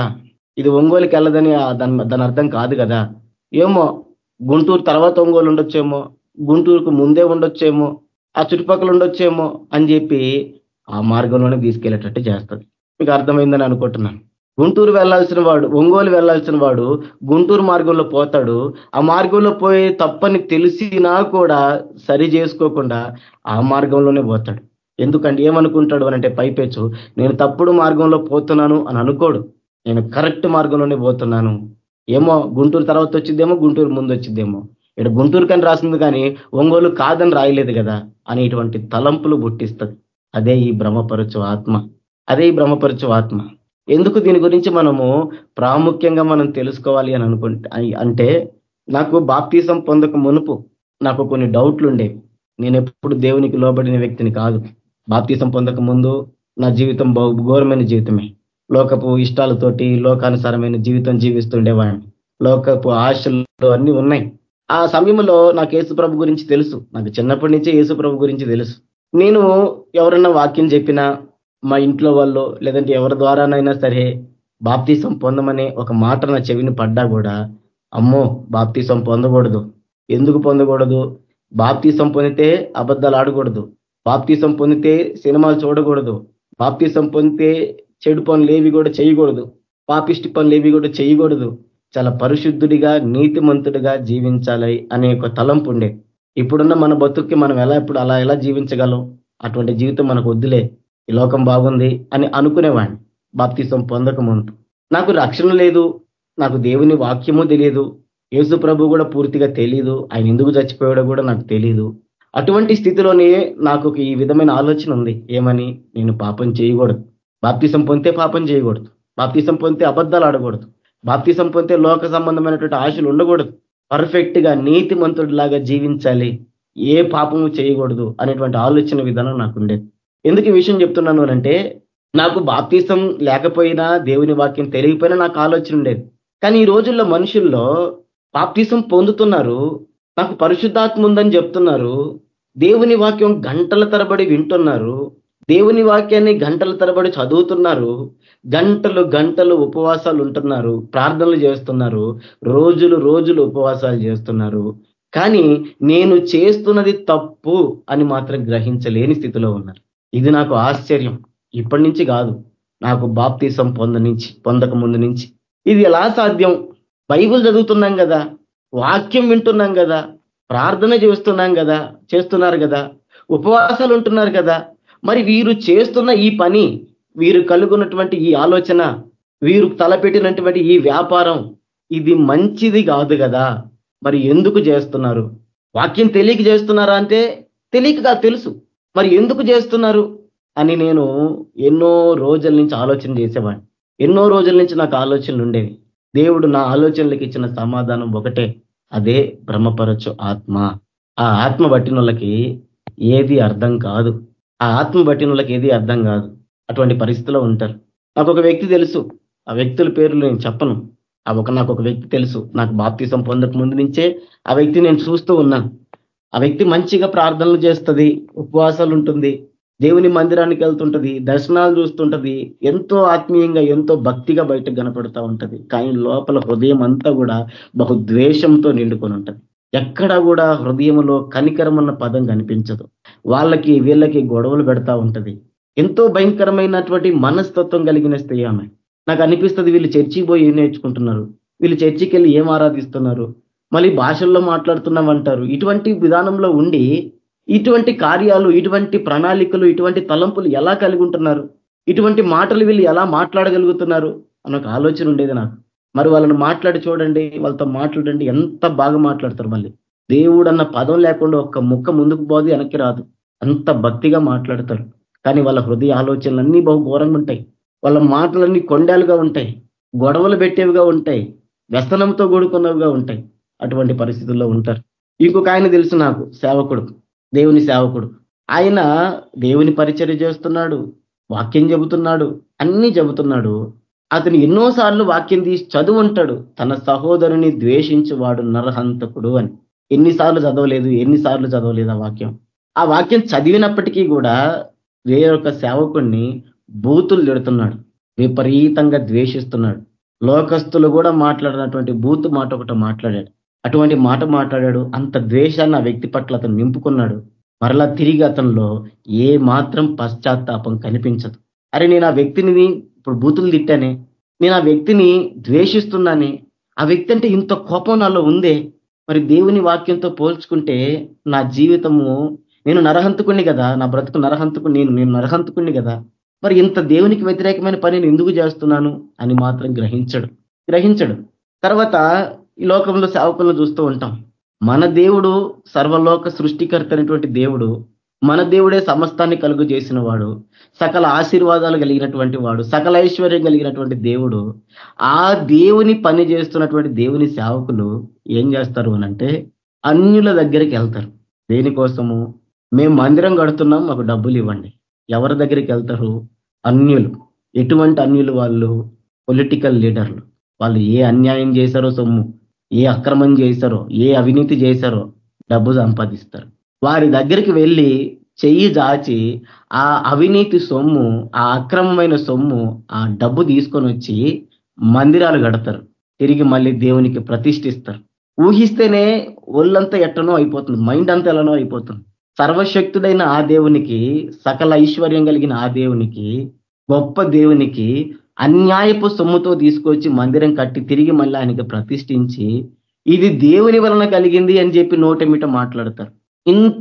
ఇది ఒంగోలుకి వెళ్ళదని దాని అర్థం కాదు కదా. ఏమో గుంటూరు తర్వాత ఒంగోలు ఉండొచ్చేమో గుంటూరుకు ముందే ఉండొచ్చేమో ఆ చుట్టుపక్కల ఉండొచ్చేమో అని చెప్పి ఆ మార్గంలోనే తీసుకెళ్ళేటట్టు చేస్తుంది. మీకు అర్థమైందని అనుకుంటున్నాను. గుంటూరు వెళ్ళాల్సిన వాడు ఒంగోలు వెళ్ళాల్సిన వాడు గుంటూరు మార్గంలో పోతాడు. ఆ మార్గంలో పోయి తప్పని తెలిసినా కూడా సరి చేసుకోకుండా ఆ మార్గంలోనే పోతాడు. ఎందుకంటే ఏమనుకుంటాడు అనంటే పైపెచ్చు. నేను తప్పుడు మార్గంలో పోతున్నాను అని అనుకోడు. నేను కరెక్ట్ మార్గంలోనే పోతున్నాను. ఏమో గుంటూరు తర్వాత వచ్చిద్దేమో గుంటూరు ముందు వచ్చిద్దేమో ఇక్కడ గుంటూరు కని రాసింది కానీ ఒంగోలు కాదని రాయలేదు కదా అనేటువంటి తలంపులు పుట్టిస్తుంది. అదే ఈ భ్రమపరచు ఆత్మ. అదే ఈ భ్రమపరచు ఆత్మ. ఎందుకు దీని గురించి మనము ప్రాముఖ్యంగా మనం తెలుసుకోవాలి అని అనుకుంటే అంటే నాకు బాప్తీసం పొందక మునుపు నాకు కొన్ని డౌట్లు ఉండేవి నేను ఎప్పుడు దేవునికి లోబడిన వ్యక్తిని కాదు. బాప్తీసం పొందక ముందు నా జీవితం ఘోరమైన జీవితమే. లోకపు ఇష్టాలతోటి లోకానుసారమైన జీవితం జీవిస్తుండేవాడిని. లోకపు ఆశలు అన్నీ ఉన్నాయి. ఆ సమయంలో నాకు యేసుప్రభు గురించి తెలుసు. నాకు చిన్నప్పటి నుంచే యేసుప్రభు గురించి తెలుసు. నేను ఎవరన్నా వాక్యం చెప్పినా మా ఇంట్లో వాళ్ళు లేదంటే ఎవరి ద్వారానైనా సరే బాప్తీసం పొందమనే ఒక మాట నా చెవిని పడ్డా కూడా అమ్మో బాప్తీసం పొందకూడదు. ఎందుకు పొందకూడదు? బాప్తీసం పొందితే అబద్ధాలు ఆడకూడదు. బాప్తీసం పొందితే సినిమాలు చూడకూడదు. బాప్తీసం పొందితే చెడు పనులు ఏవి కూడా చేయకూడదు. పాపిష్టి పనులు ఏవి కూడా చేయకూడదు. చాలా పరిశుద్ధుడిగా నీతిమంతుడిగా జీవించాలి అనే ఒక తలంపు ఉండే. ఇప్పుడున్న మన బతుక్కి మనం ఎలా ఇప్పుడు అలా ఎలా జీవించగలం? అటువంటి జీవితం మనకు వద్దులే. ఈ లోకం బాగుంది అని అనుకునేవాడిని బాప్తిసం పొందక ముందు. నాకు రక్షణ లేదు నాకు దేవుని వాక్యము తెలియదు యేసు ప్రభు కూడా పూర్తిగా తెలియదు ఆయన ఎందుకు చచ్చిపోయాడో కూడా నాకు తెలియదు అటువంటి స్థితిలోనే నాకు ఈ విధమైన ఆలోచన ఉంది. ఏమని? నేను పాపం చేయకూడదు. బాప్తిసం పొందితే పాపం చేయకూడదు. బాప్తిసం పొందితే అబద్ధాలు ఆడకూడదు. బాప్తిసం పొందితే లోక సంబంధమైనటువంటి ఆశలు ఉండకూడదు. పర్ఫెక్ట్గా నీతిమంతుడిలాగా జీవించాలి. ఏ పాపము చేయకూడదు అనేటువంటి ఆలోచన విధానం నాకు ఉండేది. ఎందుకు ఈ విషయం చెప్తున్నాను అంటే నాకు బాప్తీసం లేకపోయినా దేవుని వాక్యం తెలియకపోయినా నాకు ఆలోచన ఉండేది. కానీ ఈ రోజుల్లో మనుషుల్లో బాప్తీసం పొందుతున్నారు నాకు పరిశుద్ధాత్మ ఉందని చెప్తున్నారు దేవుని వాక్యం గంటల తరబడి వింటున్నారు దేవుని వాక్యాన్ని గంటల తరబడి చదువుతున్నారు గంటలు గంటలు ఉపవాసాలు ఉంటున్నారు ప్రార్థనలు చేస్తున్నారు రోజులు రోజులు ఉపవాసాలు చేస్తున్నారు. కానీ నేను చేస్తున్నది తప్పు అని మాత్రం గ్రహించలేని స్థితిలో ఉన్నారు. ఇది నాకు ఆశ్చర్యం. ఇప్పటి నుంచి కాదు నాకు బాప్తీసం పొంద నుంచి పొందక ముందు నుంచి. ఇది ఎలా సాధ్యం? బైబుల్ చదువుతున్నాం కదా వాక్యం వింటున్నాం కదా ప్రార్థన చేస్తున్నాం కదా చేస్తున్నారు కదా ఉపవాసాలు ఉంటున్నారు కదా. మరి వీరు చేస్తున్న ఈ పని వీరు కలుగున్నటువంటి ఈ ఆలోచన వీరు తలపెట్టినటువంటి ఈ వ్యాపారం ఇది మంచిది కాదు కదా. మరి ఎందుకు చేస్తున్నారు? వాక్యం తెలియక చేస్తున్నారా అంటే తెలియక తెలుసు. మరి ఎందుకు చేస్తున్నారు? అని నేను ఎన్నో రోజుల నుంచి ఆలోచన చేసేవాడిని. ఎన్నో రోజుల నుంచి నాకు ఆలోచనలు ఉండేవి. దేవుడు నా ఆలోచనలకు ఇచ్చిన సమాధానం ఒకటే. అదే బ్రహ్మపరచు ఆత్మ. ఆ ఆత్మ బట్టిన వాళ్ళకి ఏది అర్థం కాదు. ఆ ఆత్మ బట్టిన వాళ్ళకి ఏది అర్థం కాదు. అటువంటి పరిస్థితిలో ఉంటారు. నాకు ఒక వ్యక్తి తెలుసు. ఆ వ్యక్తుల పేర్లు నేను చెప్పను. ఆ ఒక నాకు ఒక వ్యక్తి తెలుసు. నాకు బాప్తీసం పొందక ముందు నుంచే ఆ వ్యక్తి నేను చూస్తూ ఉన్నాను. ఆ వ్యక్తి మంచిగా ప్రార్థనలు చేస్తుంది ఉపవాసాలు ఉంటుంది దేవుని మందిరానికి వెళ్తుంటది దర్శనాలు చూస్తుంటది ఎంతో ఆత్మీయంగా ఎంతో భక్తిగా బయటకు కనపడుతూ ఉంటది. కానీ లోపల హృదయం అంతా కూడా బహుద్వేషంతో నిండుకొని ఉంటది. ఎక్కడ కూడా హృదయంలో కనికరమన్న పదం కనిపించదు. వాళ్ళకి వీళ్ళకి గొడవలు పెడతా ఉంటది. ఎంతో భయంకరమైనటువంటి మనస్తత్వం కలిగిన స్త్రీ ఆమె. నాకు అనిపిస్తుంది వీళ్ళు చర్చికి పోయి ఏం నేర్చుకుంటున్నారు? వీళ్ళు చర్చికి వెళ్ళి ఏం ఆరాధిస్తున్నారు? మళ్ళీ భాషల్లో మాట్లాడుతున్నామంటారు ఇటువంటి విధానంలో ఉండి ఇటువంటి కార్యాలు ఇటువంటి ప్రణాళికలు ఇటువంటి తలంపులు ఎలా కలిగి ఉంటున్నారు? ఇటువంటి మాటలు వీళ్ళు ఎలా మాట్లాడగలుగుతున్నారు? అన్న ఒక ఆలోచన ఉండేది నాకు. మరి వాళ్ళని మాట్లాడి చూడండి వాళ్ళతో మాట్లాడండి ఎంత బాగా మాట్లాడతారు మళ్ళీ. దేవుడు అన్న పదం లేకుండా ఒక్క ముక్క ముందుకు పోదు వెనక్కి రాదు. అంత భక్తిగా మాట్లాడతారు. కానీ వాళ్ళ హృదయ ఆలోచనలన్నీ బహు ఘోరంగా ఉంటాయి. వాళ్ళ మాటలన్నీ కొండాలుగా ఉంటాయి. గొడవలు పెట్టేవిగా ఉంటాయి. వ్యసనంతో కూడుకున్నవిగా ఉంటాయి. అటువంటి పరిస్థితుల్లో ఉంటారు. ఇంకొక ఆయన తెలుసు నాకు సేవకుడు దేవుని సేవకుడు. ఆయన దేవుని పరిచర్య చేస్తున్నాడు వాక్యం చెబుతున్నాడు అన్ని చెబుతున్నాడు. అతను ఎన్నోసార్లు వాక్యం తీసి చదువుంటాడు తన సహోదరుని ద్వేషించేవాడు నరహంతకుడు అని. ఎన్నిసార్లు చదవలేదు ఎన్నిసార్లు చదవలేదు ఆ వాక్యం. ఆ వాక్యం చదివినప్పటికీ కూడా వేరొక సేవకుణ్ణి బూతులు తిడుతున్నాడు విపరీతంగా ద్వేషిస్తున్నాడు. లోకస్తులు కూడా మాట్లాడినటువంటి బూతు మాట ఒకటి మాట్లాడాడు. అటువంటి మాట మాట్లాడాడు. అంత ద్వేషాన్ని ఆ వ్యక్తి పట్ల అతను నింపుకున్నాడు. మరలా తిరిగి అతనిలో ఏ మాత్రం పశ్చాత్తాపం కనిపించదు. అరే నేను ఆ వ్యక్తిని ఇప్పుడు బూతులు తిట్టానే? నేను ఆ వ్యక్తిని ద్వేషిస్తున్నానే? ఆ వ్యక్తి అంటే ఇంత కోపం నాలో ఉందే? మరి దేవుని వాక్యంతో పోల్చుకుంటే నా జీవితము నేను నరహంతుకుణ్ణి కదా? నా బ్రతుకు నరహంతుకుని నేను నేను నరహంతుకుణ్ణి కదా? మరి ఇంత దేవునికి వ్యతిరేకమైన పని నేను ఎందుకు చేస్తున్నాను? అని మాత్రం గ్రహించడు. గ్రహించడు. తర్వాత ఈ లోకంలో సేవకులను చూస్తూ ఉంటాం. మన దేవుడు సర్వలోక సృష్టికర్త అనేటువంటి దేవుడు మన దేవుడే సమస్తాన్ని కలుగు చేసిన వాడు సకల ఆశీర్వాదాలు కలిగినటువంటి వాడు సకల ఐశ్వర్యం కలిగినటువంటి దేవుడు ఆ దేవుని పని చేస్తున్నటువంటి దేవుని సేవకులు ఏం చేస్తారు అనంటే అన్యుల దగ్గరికి వెళ్తారు. దేనికోసము? మేము మందిరం కడుతున్నాం మాకు డబ్బులు ఇవ్వండి. ఎవరి దగ్గరికి వెళ్తారు? అన్యులు. ఎటువంటి అన్యులు వాళ్ళు? పొలిటికల్ లీడర్లు. వాళ్ళు ఏ అన్యాయం చేశారో సొమ్ము. ఏ అక్రమం చేశారో ఏ అవినీతి చేశారో డబ్బు సంపాదిస్తారు. వారి దగ్గరికి వెళ్ళి చెయ్యి దాచి ఆ అవినీతి సొమ్ము ఆ అక్రమమైన సొమ్ము ఆ డబ్బు తీసుకొని వచ్చి మందిరాలు కడతారు. తిరిగి మళ్ళీ దేవునికి ప్రతిష్ఠిస్తారు. ఊహిస్తేనే ఒళ్ళంతా ఎట్టనో అయిపోతుంది మైండ్ అంతా ఎలానో అయిపోతుంది. సర్వశక్తుడైన ఆ దేవునికి సకల ఐశ్వర్యం కలిగిన ఆ దేవునికి గొప్ప దేవునికి అన్యాయపు సొమ్ముతో తీసుకొచ్చి మందిరం కట్టి తిరిగి మళ్ళీ ఆయనకి ప్రతిష్ఠించి ఇది దేవుని వలన కలిగింది అని చెప్పి నోటమిట మాట్లాడతారు.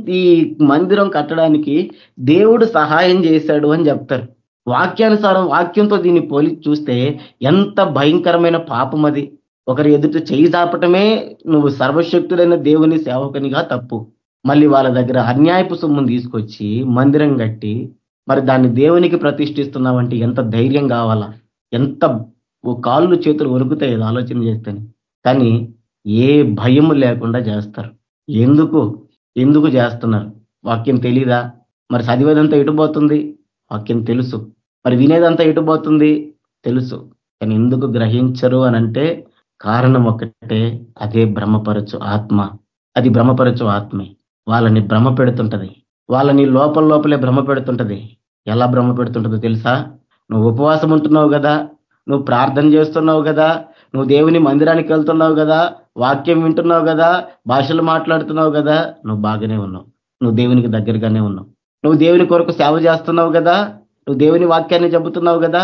ఈ మందిరం కట్టడానికి దేవుడు సహాయం చేశాడు అని చెప్తారు. వాక్యానుసారం వాక్యంతో దీన్ని పోలి చూస్తే ఎంత భయంకరమైన పాపం అది. ఒకరి ఎదుట చేయి దాపటమే నువ్వు సర్వశక్తుడైన దేవుని సేవకునిగా తప్పు. మళ్ళీ వాళ్ళ దగ్గర అన్యాయపు సొమ్మును తీసుకొచ్చి మందిరం కట్టి మరి దాన్ని దేవునికి ప్రతిష్ఠిస్తున్నావంటే ఎంత ధైర్యం కావాలా? ఎంత కాళ్ళు చేతులు వరుకుతాయి ఆలోచన చేస్తేనే. కానీ ఏ భయము లేకుండా చేస్తారు. ఎందుకు? ఎందుకు చేస్తున్నారు? వాక్యం తెలీదా? మరి చదివేదంతా ఎటుపోతుంది? వాక్యం తెలుసు. మరి వినేదంతా ఎటుపోతుంది? తెలుసు. కానీ ఎందుకు గ్రహించరు అనంటే కారణం ఒకటే అదే భ్రమపరచు ఆత్మ. అది భ్రమపరచు ఆత్మే. వాళ్ళని భ్రమ పెడుతుంటది. వాళ్ళని లోపల లోపలే భ్రమ పెడుతుంటది. ఎలా భ్రమ పెడుతుంటుందో తెలుసా? నువ్వు ఉపవాసం ఉంటున్నావు కదా నువ్వు ప్రార్థన చేస్తున్నావు కదా నువ్వు దేవుని మందిరానికి వెళ్తున్నావు కదా వాక్యం వింటున్నావు కదా భాషలు మాట్లాడుతున్నావు కదా నువ్వు బాగానే ఉన్నావు. నువ్వు దేవునికి దగ్గరగానే ఉన్నావు. నువ్వు దేవుని కొరకు సేవ చేస్తున్నావు కదా నువ్వు దేవుని వాక్యాన్ని చెబుతున్నావు కదా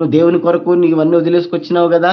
నువ్వు దేవుని కొరకు నీవన్నీ వదిలేసుకొచ్చినావు కదా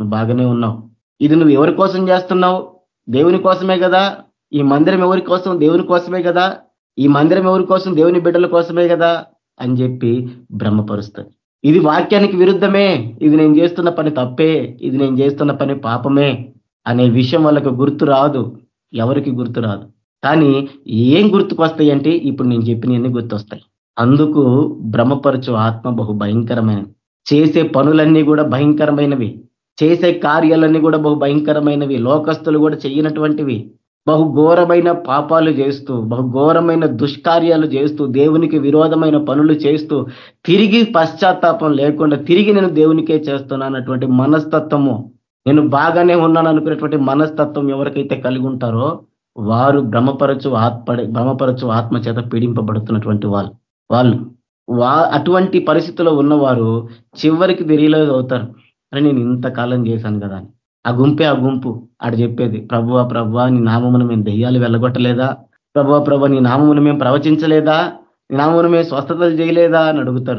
నువ్వు బాగానే ఉన్నావు. ఇది నువ్వు ఎవరి కోసం చేస్తున్నావు? దేవుని కోసమే కదా? ఈ మందిరం ఎవరి కోసం? దేవుని కోసమే కదా? ఈ మందిరం ఎవరి కోసం? దేవుని బిడ్డల కోసమే కదా? అని చెప్పి భ్రమపరుస్తుంది ఇది వాక్యానికి విరుద్ధమే. ఇది నేను చేస్తున్న పని తప్పే. ఇది నేను చేస్తున్న పని పాపమే అనే విషయం వాళ్ళకు గుర్తు రాదు. ఎవరికి గుర్తు రాదు. కానీ ఏం గుర్తుకు అంటే ఇప్పుడు నేను చెప్పినవన్నీ గుర్తొస్తాయి. అందుకు భ్రమపరచు ఆత్మ బహు భయంకరమైనవి చేసే పనులన్నీ కూడా భయంకరమైనవి. చేసే కార్యాలన్నీ కూడా బహు భయంకరమైనవి. లోకస్తులు కూడా చెయ్యనటువంటివి బహుఘోరమైన పాపాలు చేస్తూ బహుఘోరమైన దుష్కార్యాలు చేస్తూ దేవునికి విరోధమైన పనులు చేస్తూ తిరిగి పశ్చాత్తాపం లేకుండా తిరిగి నేను దేవునికే చేస్తున్నానటువంటి మనస్తత్వము. నేను బాగానే ఉన్నాను అనుకునేటువంటి మనస్తత్వం ఎవరికైతే కలిగి ఉంటారో వారు భ్రమపరచు ఆత్మ భ్రమపరచు ఆత్మ చేత పీడింపబడుతున్నటువంటి వాళ్ళు. వాళ్ళు వా అటువంటి పరిస్థితిలో ఉన్నవారు చివరికి తెలియలేదు అవుతారు. అని నేను ఇంతకాలం చేశాను కదా అని. ఆ గుంపే ఆ గుంపు. ఆడు చెప్పేది ప్రభువ ప్రభువ నీ నామమును మేము దెయ్యాలు వెళ్ళగొట్టలేదా? ప్రభువ ప్రభు నీ నామమును మేము ప్రవచించలేదా? నీ నామమును మేము స్వస్థతలు చేయలేదా? అని అడుగుతారు.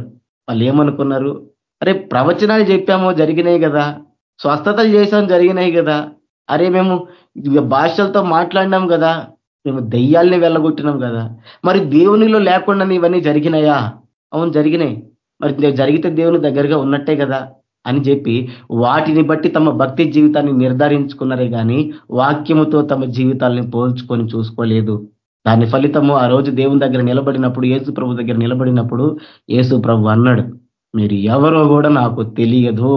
వాళ్ళు ఏమనుకున్నారు? అరే ప్రవచనాలు చెప్పామో జరిగినాయి కదా. స్వస్థతలు చేసాం జరిగినాయి కదా. అరే మేము భాషలతో మాట్లాడినాం కదా. మేము దెయ్యాల్ని వెళ్ళగొట్టినాం కదా. మరి దేవునిలో లేకుండా ఇవన్నీ జరిగినాయా? అవును జరిగినాయి. మరి జరిగితే దేవుని దగ్గరగా ఉన్నట్టే కదా. అని చెప్పి వాటిని బట్టి తమ భక్తి జీవితాన్ని నిర్ధారించుకున్నారే కానీ వాక్యముతో తమ జీవితాలని పోల్చుకొని చూసుకోలేదు. దాని ఫలితము ఆ రోజు దేవుని దగ్గర నిలబడినప్పుడు యేసు ప్రభు దగ్గర నిలబడినప్పుడు యేసు ప్రభు అన్నాడు మీరు ఎవరో కూడా నాకు తెలియదు.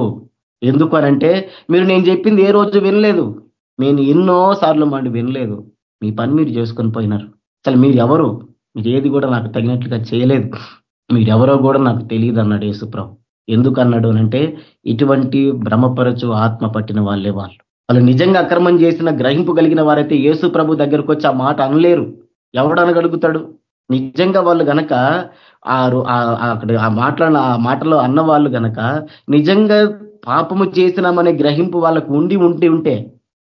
ఎందుకు అనంటే మీరు నేను చెప్పింది ఏ రోజు వినలేదు. నేను ఎన్నో సార్లు మండి వినలేదు. మీ పని మీరు చేసుకొని పోయినారు. అసలు మీరు ఎవరు? మీరు ఏది కూడా నాకు తగినట్లుగా చేయలేదు. మీరెవరో కూడా నాకు తెలియదు అన్నాడు యేసుప్రభు ఎందుకు అన్నాడు అంటే ఇటువంటి భ్రమపరచు ఆత్మ పట్టిన వాళ్ళే వాళ్ళు. వాళ్ళు నిజంగా అక్రమం చేసిన గ్రహింపు కలిగిన వారైతే యేసు ప్రభు దగ్గరకు వచ్చి ఆ మాట అనలేరు. ఎవడు అనగలుగుతాడు? నిజంగా వాళ్ళు గనక అక్కడ ఆ మాట్లాడిన ఆ మాటలో అన్న వాళ్ళు గనక నిజంగా పాపము చేసినామనే గ్రహింపు వాళ్ళకు ఉండి ఉంటే ఉంటే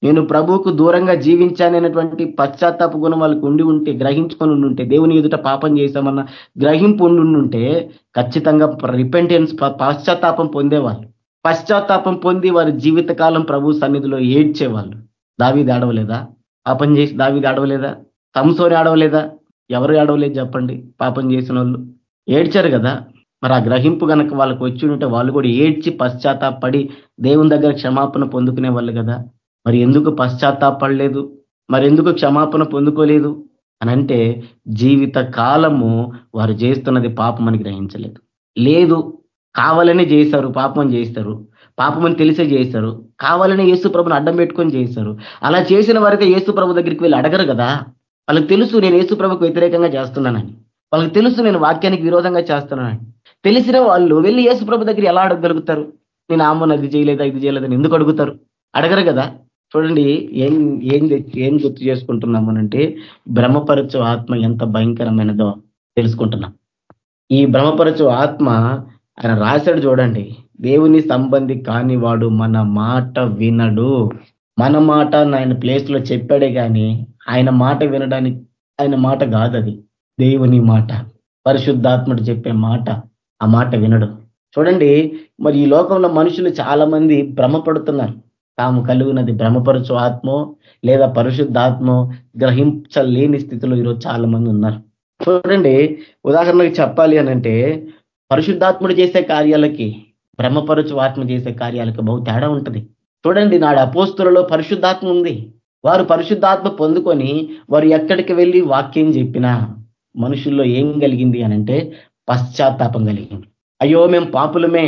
నేను ప్రభువుకు దూరంగా జీవించాననేటువంటి పశ్చాత్తాప గుణం వాళ్ళకు ఉండి ఉంటే గ్రహించుకొని ఉంటే దేవుని ఎదుట పాపం చేశామన్న గ్రహింపు ఉండుంటే ఖచ్చితంగా రిపెంటెన్స్ పశ్చాత్తాపం పొందేవాళ్ళు. పశ్చాత్తాపం పొంది వారి జీవితకాలం ప్రభు సన్నిధిలో ఏడ్చేవాళ్ళు. దావీది ఆడవలేదా పాపం చేసి దావీది ఆడవలేదా సంసోని ఆడవలేదా ఎవరు ఆడవలేదు చెప్పండి. పాపం చేసిన వాళ్ళు ఏడ్చారు కదా? మరి ఆ గ్రహింపు కనుక వాళ్ళకి వచ్చి ఉంటే వాళ్ళు కూడా ఏడ్చి పశ్చాత్తాపడి దేవుని దగ్గర క్షమాపణ పొందుకునే వాళ్ళు కదా? మరి ఎందుకు పశ్చాత్తాపడలేదు? మరి ఎందుకు క్షమాపణ పొందుకోలేదు? అని అంటే జీవిత కాలము వారు చేస్తున్నది పాపం అని గ్రహించలేదు. లేదు కావాలనే చేశారు పాపం చేస్తారు. పాపమని తెలిసే చేస్తారు. కావాలని యేసు ప్రభుని అడ్డం పెట్టుకొని చేస్తారు. అలా చేసిన వారికి యేసు ప్రభు దగ్గరికి వెళ్ళి అడగరు కదా. వాళ్ళకి తెలుసు నేను యేసు ప్రభుకు వ్యతిరేకంగా చేస్తున్నానని. వాళ్ళకి తెలుసు నేను వాక్యానికి విరోధంగా చేస్తున్నానని. తెలిసిన వాళ్ళు వెళ్ళి యేసు ప్రభు దగ్గర ఎలా అడగగలుగుతారు? నేను ఆమెను అది చేయలేదా ఇది చేయలేదని ఎందుకు అడుగుతారు? అడగరు కదా. చూడండి ఏం ఏం ఏం గుర్తు చేసుకుంటున్నామనంటే బ్రహ్మపరచు ఆత్మ ఎంత భయంకరమైనదో తెలుసుకుంటున్నాం. ఈ బ్రహ్మపరచు ఆత్మ ఆయన రాశాడు చూడండి దేవుని సంబంధి కానివాడు మన మాట వినడు. మన మాట ఆయన ప్లేస్లో చెప్పాడే కానీ ఆయన మాట వినడానికి ఆయన మాట కాదది దేవుని మాట. పరిశుద్ధాత్ముడు చెప్పే మాట ఆ మాట వినడు. చూడండి మరి ఈ లోకంలో మనుషులు చాలా మంది భ్రమపడుతున్నారు. తాము కలిగినది భ్రమపరచు ఆత్మో లేదా పరిశుద్ధాత్మో గ్రహించలేని స్థితిలో ఈరోజు చాలా మంది ఉన్నారు. చూడండి ఉదాహరణకు చెప్పాలి అనంటే పరిశుద్ధాత్ముడు చేసే కార్యాలకి భ్రమపరచు ఆత్మ చేసే కార్యాలకి బహు తేడా ఉంటుంది. చూడండి నాడు అపోస్తులలో పరిశుద్ధాత్మ ఉంది. వారు పరిశుద్ధాత్మ పొందుకొని వారు ఎక్కడికి వెళ్ళి వాక్యం చెప్పినా మనుషుల్లో ఏం కలిగింది అనంటే పశ్చాత్తాపం కలిగింది. అయ్యో మేము పాపులమే.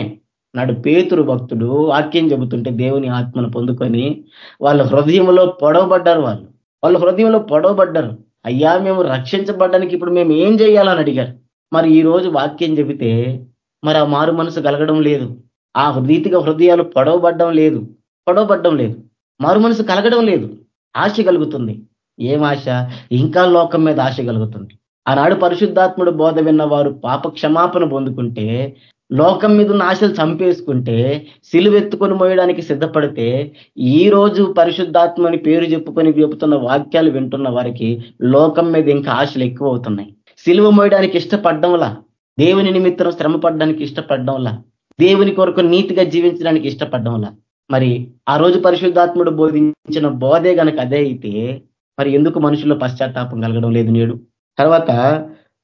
నాడు పేతురు భక్తుడు వాక్యం చెబుతుంటే దేవుని ఆత్మను పొందుకొని వాళ్ళ హృదయంలో పొడవబడ్డారు వాళ్ళు. వాళ్ళ హృదయంలో పొడవబడ్డారు. అయ్యా మేము రక్షించబడ్డానికి ఇప్పుడు మేము ఏం చేయాలని అడిగారు. మరి ఈ రోజు వాక్యం చెబితే మరి ఆ మారు మనసు కలగడం లేదు. ఆ రీతిగా హృదయాలు పొడవబడ్డం లేదు. పొడవబడ్డం లేదు. మారు మనసు కలగడం లేదు. ఆశ కలుగుతుంది. ఏం ఆశ? ఇంకా లోకం మీద ఆశ కలుగుతుంది. ఆనాడు పరిశుద్ధాత్ముడు బోధ విన్న వారు పాప క్షమాపణ పొందుకుంటే లోకం మీద ఉన్న ఆశలు చంపేసుకుంటే సిలువెత్తుకొని మోయడానికి సిద్ధపడితే ఈ రోజు పరిశుద్ధాత్మని పేరు చెప్పుకొని చెబుతున్న వాక్యాలు వింటున్న వారికి లోకం మీద ఇంకా ఆశలు ఎక్కువ అవుతున్నాయి సిలువ మోయడానికి ఇష్టపడడంలా దేవుని నిమిత్తం శ్రమ పడడానికి ఇష్టపడడంలా దేవుని కొరకు నీతిగా జీవించడానికి ఇష్టపడడంలా మరి ఆ రోజు పరిశుద్ధాత్ముడు బోధించిన బోధే గనక అదే అయితే మరి ఎందుకు మనుషుల్లో పశ్చాత్తాపం కలగడం లేదు నేడు? తర్వాత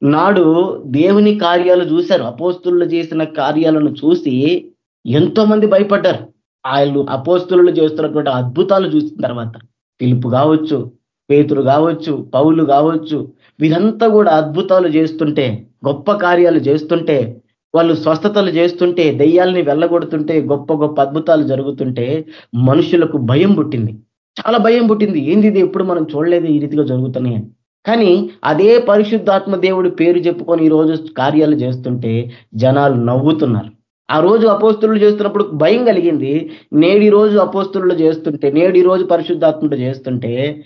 నాడు దేవుని కార్యాలు చూశారు. అపోస్తులు చేసిన కార్యాలను చూసి ఎంతో మంది భయపడ్డారు. వాళ్ళు అపోస్తులు చేస్తున్నటువంటి అద్భుతాలు చూసిన తర్వాత పిలుపు కావచ్చు పేతులు కావచ్చు పౌలు కావచ్చు వీరంతా కూడా అద్భుతాలు చేస్తుంటే గొప్ప కార్యాలు చేస్తుంటే వాళ్ళు స్వస్థతలు చేస్తుంటే దెయ్యాలని వెళ్ళగొడుతుంటే గొప్ప గొప్ప అద్భుతాలు జరుగుతుంటే మనుషులకు భయం పుట్టింది. చాలా భయం పుట్టింది. ఏంది ఇది? ఎప్పుడు మనం చూడలేదు ఈ రీతిగా జరుగుతున్నాయని. కానీ అదే పరిశుద్ధాత్మ దేవుడు పేరు చెప్పుకొని ఈ రోజు కార్యాలు చేస్తుంటే జనాలు నవ్వుతున్నారు. ఆ రోజు అపోస్తులు చేస్తున్నప్పుడు భయం కలిగింది. నేడి రోజు అపోస్తులు చేస్తుంటే నేడి రోజు పరిశుద్ధాత్ముడు చేస్తుంటే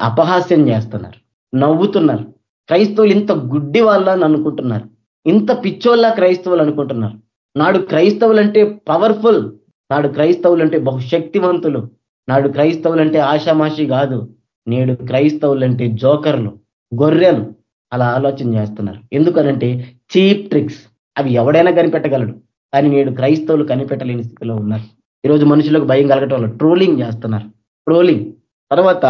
అపహాస్యం చేస్తున్నారు. నవ్వుతున్నారు. క్రైస్తవులు ఇంత గుడ్డి వాళ్ళని అనుకుంటున్నారు. ఇంత పిచ్చోళ్ళ క్రైస్తవులు అనుకుంటున్నారు. నాడు క్రైస్తవులు అంటే పవర్ఫుల్. నాడు క్రైస్తవులు అంటే బహుశక్తివంతులు. నాడు క్రైస్తవులు అంటే ఆషామాషి కాదు. నేడు క్రైస్తవులు అంటే జోకర్లు. గొర్రెలు అలా ఆలోచన చేస్తున్నారు. ఎందుకనంటే చీప్ ట్రిక్స్. అవి ఎవడైనా కనిపెట్టగలడు. కానీ నేడు క్రైస్తవులు కనిపెట్టలేని స్థితిలో ఉన్నారు. ఈరోజు మనుషులకు భయం కలగటం వల్ల ట్రోలింగ్ చేస్తున్నారు. ట్రోలింగ్. తర్వాత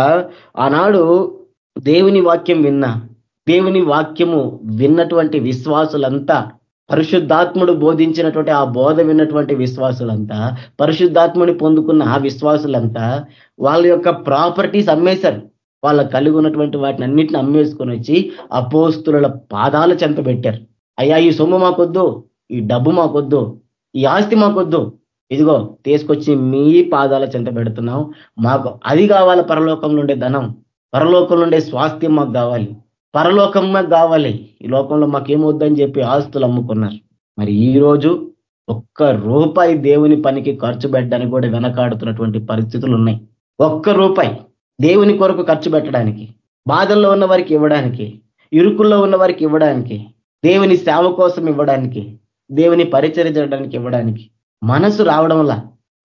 ఆనాడు దేవుని వాక్యం విన్నా దేవుని వాక్యము విన్నటువంటి విశ్వాసులంతా పరిశుద్ధాత్ముడు బోధించినటువంటి ఆ బోధ విన్నటువంటి విశ్వాసులంతా పరిశుద్ధాత్ముని పొందుకున్న ఆ విశ్వాసులంతా వాళ్ళ యొక్క ప్రాపర్టీస్ అమ్మేశారు. వాళ్ళ కలిగి ఉన్నటువంటి వాటిని అన్నింటిని అమ్మేసుకొని వచ్చి అపోస్తుల పాదాల చెంత పెట్టారు. అయ్యా ఈ సొమ్ము మాకొద్దు ఈ డబ్బు మాకొద్దు ఈ ఆస్తి మాకొద్దు. ఇదిగో తీసుకొచ్చి మీ పాదాల చెంత పెడుతున్నాం. మాకు అది కావాలి పరలోకంలో ఉండే ధనం. పరలోకంలో ఉండే స్వాస్థ్యం మాకు కావాలి. పరలోకం మాకు కావాలి. ఈ లోకంలో మాకేమొద్దని చెప్పి ఆస్తులు అమ్ముకున్నారు. మరి ఈరోజు ఒక్క రూపాయి దేవుని పనికి ఖర్చు పెట్టడానికి కూడా వెనకాడుతున్నటువంటి పరిస్థితులు ఉన్నాయి. ఒక్క రూపాయి. దేవుని కొరకు ఖర్చు పెట్టడానికి బాధల్లో ఉన్న వారికి ఇవ్వడానికి ఇరుకుల్లో ఉన్న వారికి ఇవ్వడానికి దేవుని సేవ కోసం ఇవ్వడానికి దేవుని పరిచరించడానికి ఇవ్వడానికి మనసు రావడంలా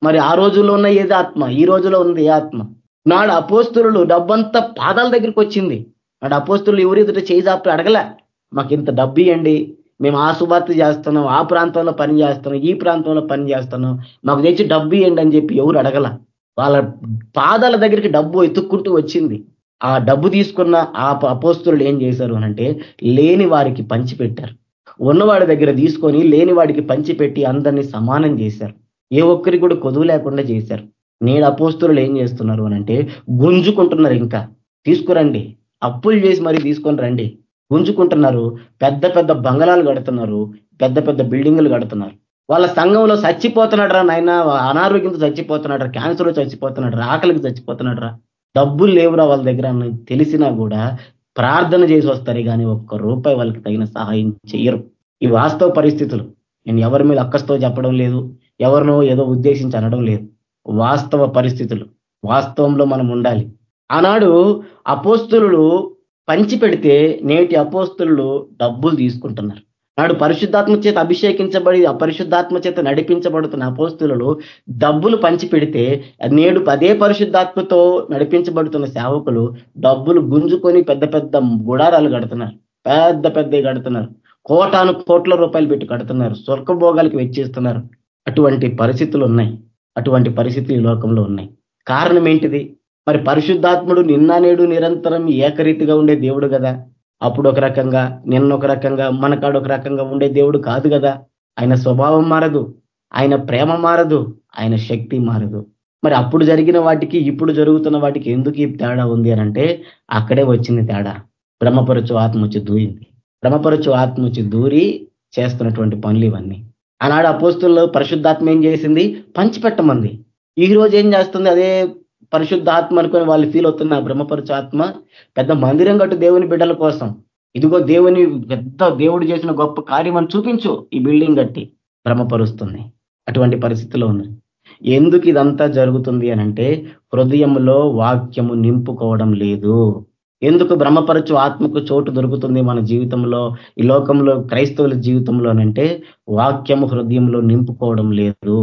మరి ఆ రోజుల్లో ఉన్న ఏది ఆత్మ ఈ రోజులో ఉంది ఏ ఆత్మ? నాడు అపోస్తులు డబ్బంతా పాదాల దగ్గరికి వచ్చింది. నాడు అపోస్తులు ఎవరు ఎదుట చేయి అడగలే మాకు ఇంత డబ్బు ఇవ్వండి మేము ఆ శుభార్త చేస్తున్నాం ఆ ప్రాంతంలో పని చేస్తున్నాం ఈ ప్రాంతంలో పని చేస్తున్నాం మాకు తెచ్చి డబ్బు ఇవ్వండి అని చెప్పి ఎవరు అడగల. వాళ్ళ పాదాల దగ్గరికి డబ్బు ఎత్తుక్కుంటూ వచ్చింది. ఆ డబ్బు తీసుకున్న ఆ అపోస్తులు ఏం చేశారు అనంటే లేని వారికి పంచిపెట్టారు. ఉన్నవాడి దగ్గర తీసుకొని లేని వాడికి పంచిపెట్టి అందరినీ సమానం చేశారు. ఏ ఒక్కరికి కూడా కొదువు లేకుండా చేశారు. నేడు అపోస్తులు ఏం చేస్తున్నారు అనంటే గుంజుకుంటున్నారు ఇంకా. తీసుకురండి. అప్పులు చేసి మరీ తీసుకొని రండి. గుంజుకుంటున్నారు. పెద్ద పెద్ద బంగళాలు కడుతున్నారు. పెద్ద పెద్ద బిల్డింగులు కడుతున్నారు. వాళ్ళ సంఘంలో చచ్చిపోతున్నాడు రా నాయన. అనారోగ్యంతో చచ్చిపోతున్నాడు రా క్యాన్సర్ చచ్చిపోతున్నాడు రా ఆకలికి చచ్చిపోతున్నాడు రా డబ్బులు లేవురా వాళ్ళ దగ్గర అని తెలిసినా కూడా ప్రార్థన చేసి వస్తారు. కానీ ఒక్క రూపాయి వాళ్ళకి తగిన సహాయం చేయరు ఈ వాస్తవ పరిస్థితులు. నేను ఎవరి మీద అక్కస్తో చెప్పడం లేదు. ఎవరినో ఏదో ఉద్దేశించి అనడం లేదు. వాస్తవ పరిస్థితులు. వాస్తవంలో మనం ఉండాలి. ఆనాడు అపోస్తులు పంచి పెడితే నేటి అపోస్తులు డబ్బులు తీసుకుంటున్నారు. నాడు పరిశుద్ధాత్మ చేత అభిషేకించబడి అపరిశుద్ధాత్మ చేత నడిపించబడుతున్న అపోస్తులు డబ్బులు పంచి పెడితే నేడు అదే పరిశుద్ధాత్మతో నడిపించబడుతున్న సేవకులు డబ్బులు గుంజుకొని పెద్ద పెద్ద గుడారాలు కడుతున్నారు. పెద్ద పెద్ద కడుతున్నారు. కోటాను కోట్ల రూపాయలు పెట్టి కడుతున్నారు. స్వర్గభోగాలకి వెచ్చిస్తున్నారు. అటువంటి పరిస్థితులు ఉన్నాయి. అటువంటి పరిస్థితులు ఈ లోకంలో ఉన్నాయి. కారణం ఏంటిది? మరి పరిశుద్ధాత్ముడు నిన్న నేడు నిరంతరం ఏకరీతిగా ఉండే దేవుడు కదా. అప్పుడు ఒక రకంగా నిన్న ఒక రకంగా మనకాడు ఒక రకంగా ఉండే దేవుడు కాదు కదా ఆయన స్వభావం మారదు ఆయన ప్రేమ మారదు ఆయన శక్తి మారదు. మరి అప్పుడు జరిగిన వాటికి ఇప్పుడు జరుగుతున్న వాటికి ఎందుకు ఈ తేడా ఉంది అనంటే అక్కడే వచ్చింది తేడా. బ్రహ్మపరచు ఆత్మ వచ్చి దూరింది. బ్రహ్మపరచు ఆత్మ వచ్చి దూరి చేస్తున్నటువంటి పనులు ఇవన్నీ. ఆనాడు అపోస్తుల్లో పరిశుద్ధాత్మ ఏం చేసింది? పంచిపెట్టమంది. ఈ రోజు ఏం చేస్తుంది? అదే పరిశుద్ధాత్మ అనుకొని వాళ్ళు ఫీల్ అవుతున్న బ్రహ్మపరచు ఆత్మ పెద్ద మందిరం కట్టు దేవుని బిడ్డల కోసం. ఇదిగో దేవుని పెద్ద దేవుడు చేసిన గొప్ప కార్యం అని చూపించు ఈ బిల్డింగ్ కట్టి భ్రమపరుస్తుంది. అటువంటి పరిస్థితిలో ఉంది. ఎందుకు ఇదంతా జరుగుతుంది అనంటే హృదయంలో వాక్యము నింపుకోవడం లేదు. ఎందుకు భ్రమపరచు ఆత్మకు చోటు దొరుకుతుంది మన జీవితంలో ఈ లోకంలో క్రైస్తవుల జీవితంలోనంటే వాక్యము హృదయంలో నింపుకోవడం లేదు.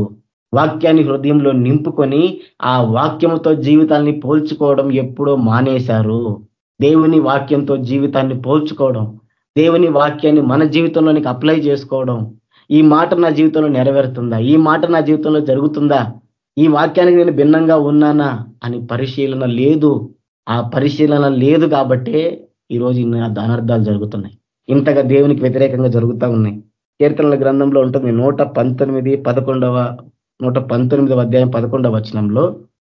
వాక్యాన్ని హృదయంలో నింపుకొని ఆ వాక్యంతో జీవితాన్ని పోల్చుకోవడం ఎప్పుడో మానేశారు. దేవుని వాక్యంతో జీవితాన్ని పోల్చుకోవడం దేవుని వాక్యాన్ని మన జీవితంలోనికి అప్లై చేసుకోవడం ఈ మాట నా జీవితంలో నెరవేరుతుందా? ఈ మాట నా జీవితంలో జరుగుతుందా? ఈ వాక్యానికి నేను భిన్నంగా ఉన్నానా? అని పరిశీలన లేదు. ఆ పరిశీలన లేదు కాబట్టే ఈరోజు ఇన్ని దానార్థాలు జరుగుతున్నాయి. ఇంతగా దేవునికి వ్యతిరేకంగా జరుగుతూ ఉన్నాయి. కీర్తనల గ్రంథంలో ఉంటుంది నూట పంతొమ్మిది పదకొండవ నూట పంతొమ్మిదవ అధ్యాయం పదకొండవ వచనంలో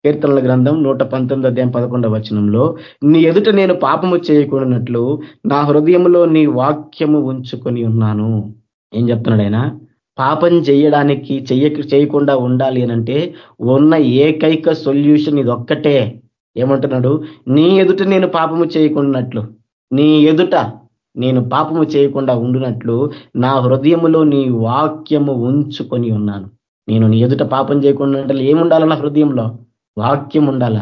కీర్తనల గ్రంథం నూట పంతొమ్మిది అధ్యాయం పదకొండవ వచనంలో నీ ఎదుట నేను పాపము చేయకూడనట్లు నా హృదయంలో నీ వాక్యము ఉంచుకొని ఉన్నాను. ఏం చెప్తున్నాడు ఆయన? పాపం చేయడానికి చెయ్య చేయకుండా ఉండాలి అనంటే ఉన్న ఏకైక సొల్యూషన్ ఇది ఒక్కటే ఏమంటున్నాడు? నీ ఎదుట నేను పాపము చేయకున్నట్లు నీ ఎదుట నేను పాపము చేయకుండా ఉండునట్లు నా హృదయములో నీ వాక్యము ఉంచుకొని ఉన్నాను. నేను నీ ఎదుట పాపం చేయకుండా అంటే ఏముండాలి నా హృదయంలో? వాక్యం ఉండాల?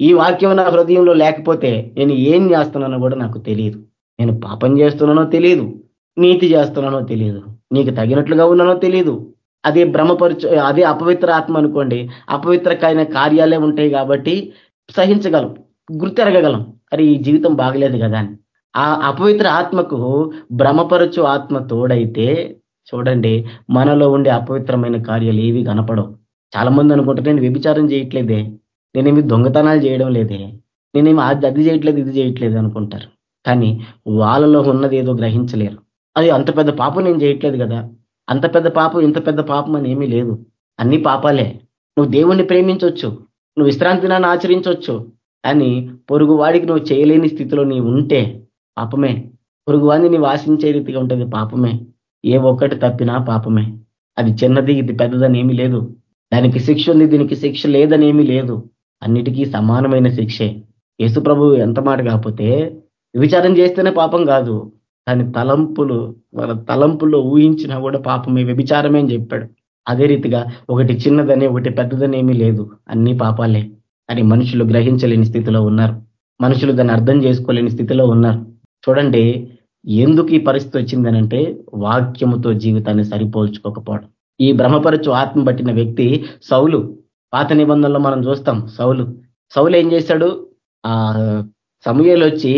ఈ వాక్యం నా హృదయంలో లేకపోతే నేను ఏం చేస్తున్నానో కూడా నాకు తెలియదు. నేను పాపం చేస్తున్నానో తెలియదు. నీతి చేస్తున్నానో తెలియదు. నీకు తగినట్లుగా ఉన్నానో తెలియదు. అదే భ్రమపరచు అదే అపవిత్ర ఆత్మ అనుకోండి. అపవిత్రకైన కార్యాలే ఉంటాయి కాబట్టి సహించగలం. గుర్తెరగగలం. అరే ఈ జీవితం బాగలేదు కదా అని. ఆ అపవిత్ర ఆత్మకు భ్రమపరచు ఆత్మ తోడైతే చూడండి మనలో ఉండే అపవిత్రమైన కార్యాలు ఏవి కనపడవు. చాలా మంది అనుకుంటారు నేను వ్యభిచారం చేయట్లేదే నేనేమి దొంగతనాలు చేయడం లేదే నేనేమి అది అది చేయట్లేదు ఇది చేయట్లేదు అనుకుంటారు. కానీ వాళ్ళలో ఉన్నది ఏదో గ్రహించలేరు. అది అంత పెద్ద పాపం నేను చేయట్లేదు కదా అంత పెద్ద పాపం ఇంత పెద్ద పాపం అని ఏమీ లేదు. అన్ని పాపాలే. నువ్వు దేవుణ్ణి ప్రేమించవచ్చు నువ్వు విశ్రాంతి దినాన్ని ఆచరించవచ్చు కానీ పొరుగు వాడికి నువ్వు చేయలేని స్థితిలో నీ ఉంటే పాపమే. పొరుగువాడిని నీవు ఆశించే రీతిగా ఉంటుంది పాపమే. ఏ ఒక్కటి తప్పినా పాపమే. అది చిన్నది ఇది పెద్దదని ఏమీ లేదు. దానికి శిక్ష ఉంది దీనికి శిక్ష లేదని ఏమీ లేదు. అన్నిటికీ సమానమైన శిక్షే. యేసు ప్రభు ఎంత మాట కాకపోతే విచారం చేస్తేనే పాపం కాదు. దాని తలంపులు వాళ్ళ తలంపుల్లో ఊహించినా కూడా పాపమే వ్యభిచారమే అని చెప్పాడు. అదే రీతిగా ఒకటి చిన్నదని ఒకటి పెద్దదని ఏమీ లేదు. అన్ని పాపాలే. అని మనుషులు గ్రహించలేని స్థితిలో ఉన్నారు. మనుషులు దాన్ని అర్థం చేసుకోలేని స్థితిలో ఉన్నారు. చూడండి ఎందుకు ఈ పరిస్థితి వచ్చిందనంటే వాక్యముతో జీవితాన్ని సరిపోల్చుకోకపోవడం. ఈ భ్రమపరచు ఆత్మ పట్టిన వ్యక్తి సౌలు. పాత నిబంధనలో మనం చూస్తాం సౌలు. సౌలు ఏం చేశాడు? ఆ సమయాలు వచ్చి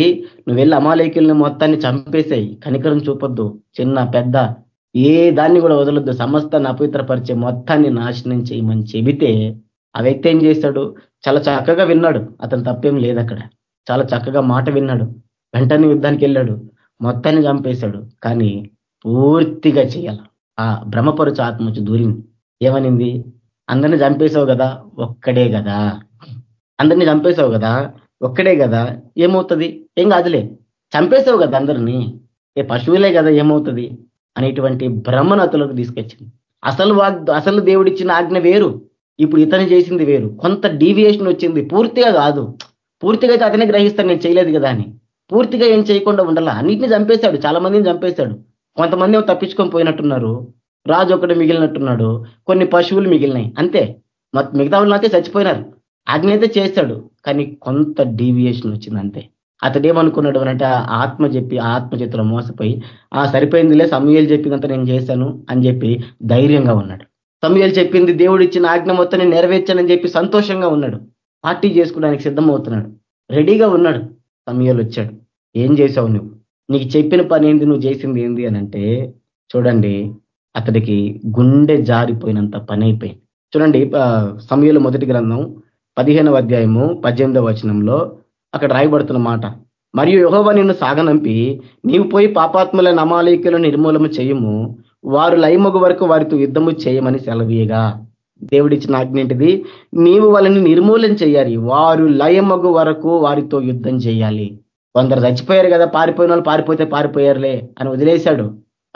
నువ్వు వెళ్ళి అమాలేకుల్ని మొత్తాన్ని చంపేసాయి కనికరం చూపొద్దు చిన్న పెద్ద ఏ దాన్ని కూడా వదలొద్దు సమస్తాన్ని అపవిత్రపరిచే మొత్తాన్ని నాశనం చేయమని చెబితే ఆ వ్యక్తి ఏం చేశాడు? చాలా చక్కగా విన్నాడు. అతను తప్పేం లేదు అక్కడ చాలా చక్కగా మాట విన్నాడు. వెంటనే యుద్ధానికి వెళ్ళాడు. మొత్తాన్ని చంపేశాడు. కానీ పూర్తిగా చేయాల. ఆ భ్రమపరుచు ఆత్మ వచ్చి దూరింది. ఏమనింది? అందరిని చంపేశావు కదా ఒక్కడే కదా. అందరినీ చంపేశావు కదా ఒక్కడే కదా. ఏమవుతుంది? ఏం కాదులే. చంపేశావు కదా అందరినీ. ఏ పశువులే కదా ఏమవుతుంది? అనేటువంటి భ్రమణతలకు తీసుకొచ్చింది. అసలు అసలు దేవుడిచ్చిన ఆజ్ఞ వేరు. ఇప్పుడు ఇతను చేసింది వేరు. కొంత డీవియేషన్ వచ్చింది. పూర్తిగా కాదు. పూర్తిగా అయితే అతనే గ్రహిస్తాను నేను చేయలేదు కదా అని. పూర్తిగా ఏం చేయకుండా ఉండాల. అన్నింటినీ చంపేశాడు చాలా మందిని చంపేశాడు. కొంతమంది తప్పించుకొని పోయినట్టున్నారు. రాజు ఒకటి మిగిలినట్టున్నాడు. కొన్ని పశువులు మిగిలినాయి. అంతే. మిగతా వాళ్ళు చచ్చిపోయినారు. అగ్ని అయితే చేశాడు. కానీ కొంత డీవియేషన్ వచ్చింది అంతే. అతడు ఏమనుకున్నాడు అంటే ఆత్మ చెప్పి ఆత్మ చేతిలో మోసపోయి ఆ సరిపోయిందిలే సమయాలు చెప్పిందంత నేను చేశాను అని చెప్పి ధైర్యంగా ఉన్నాడు. సమయాలు చెప్పింది దేవుడు ఇచ్చిన ఆజ్ఞ మొత్తం నేను నెరవేర్చానని చెప్పి సంతోషంగా ఉన్నాడు. పార్టీ చేసుకోవడానికి సిద్ధమవుతున్నాడు. రెడీగా ఉన్నాడు. సమయాలు వచ్చాడు ఏం చేశావు నువ్వు? నీకు చెప్పిన పని ఏంది నువ్వు చేసింది ఏంది? అని అంటే చూడండి అతడికి గుండె జారిపోయినంత పని అయిపోయింది చూడండి సమయంలో మొదటి గ్రంథం పదిహేనవ అధ్యాయము పద్దెనిమిదవ వచనంలో అక్కడ రాయబడుతున్న మాట. మరియు యుహోవ నిన్ను సాగనంపి నీవు పోయి పాపాత్ముల నమాలికలను నిర్మూలన చేయము వారు లైమగు వరకు వారితో యుద్ధము చేయమని సెలవీయగా. దేవుడిచ్చిన ఆజ్ఞేంటిది నీవు వాళ్ళని నిర్మూలన చేయాలి. వారు లయమగు వరకు వారితో యుద్ధం చేయాలి. కొందరు చచ్చిపోయారు కదా పారిపోయిన వాళ్ళు పారిపోతే పారిపోయారులే అని వదిలేశాడు.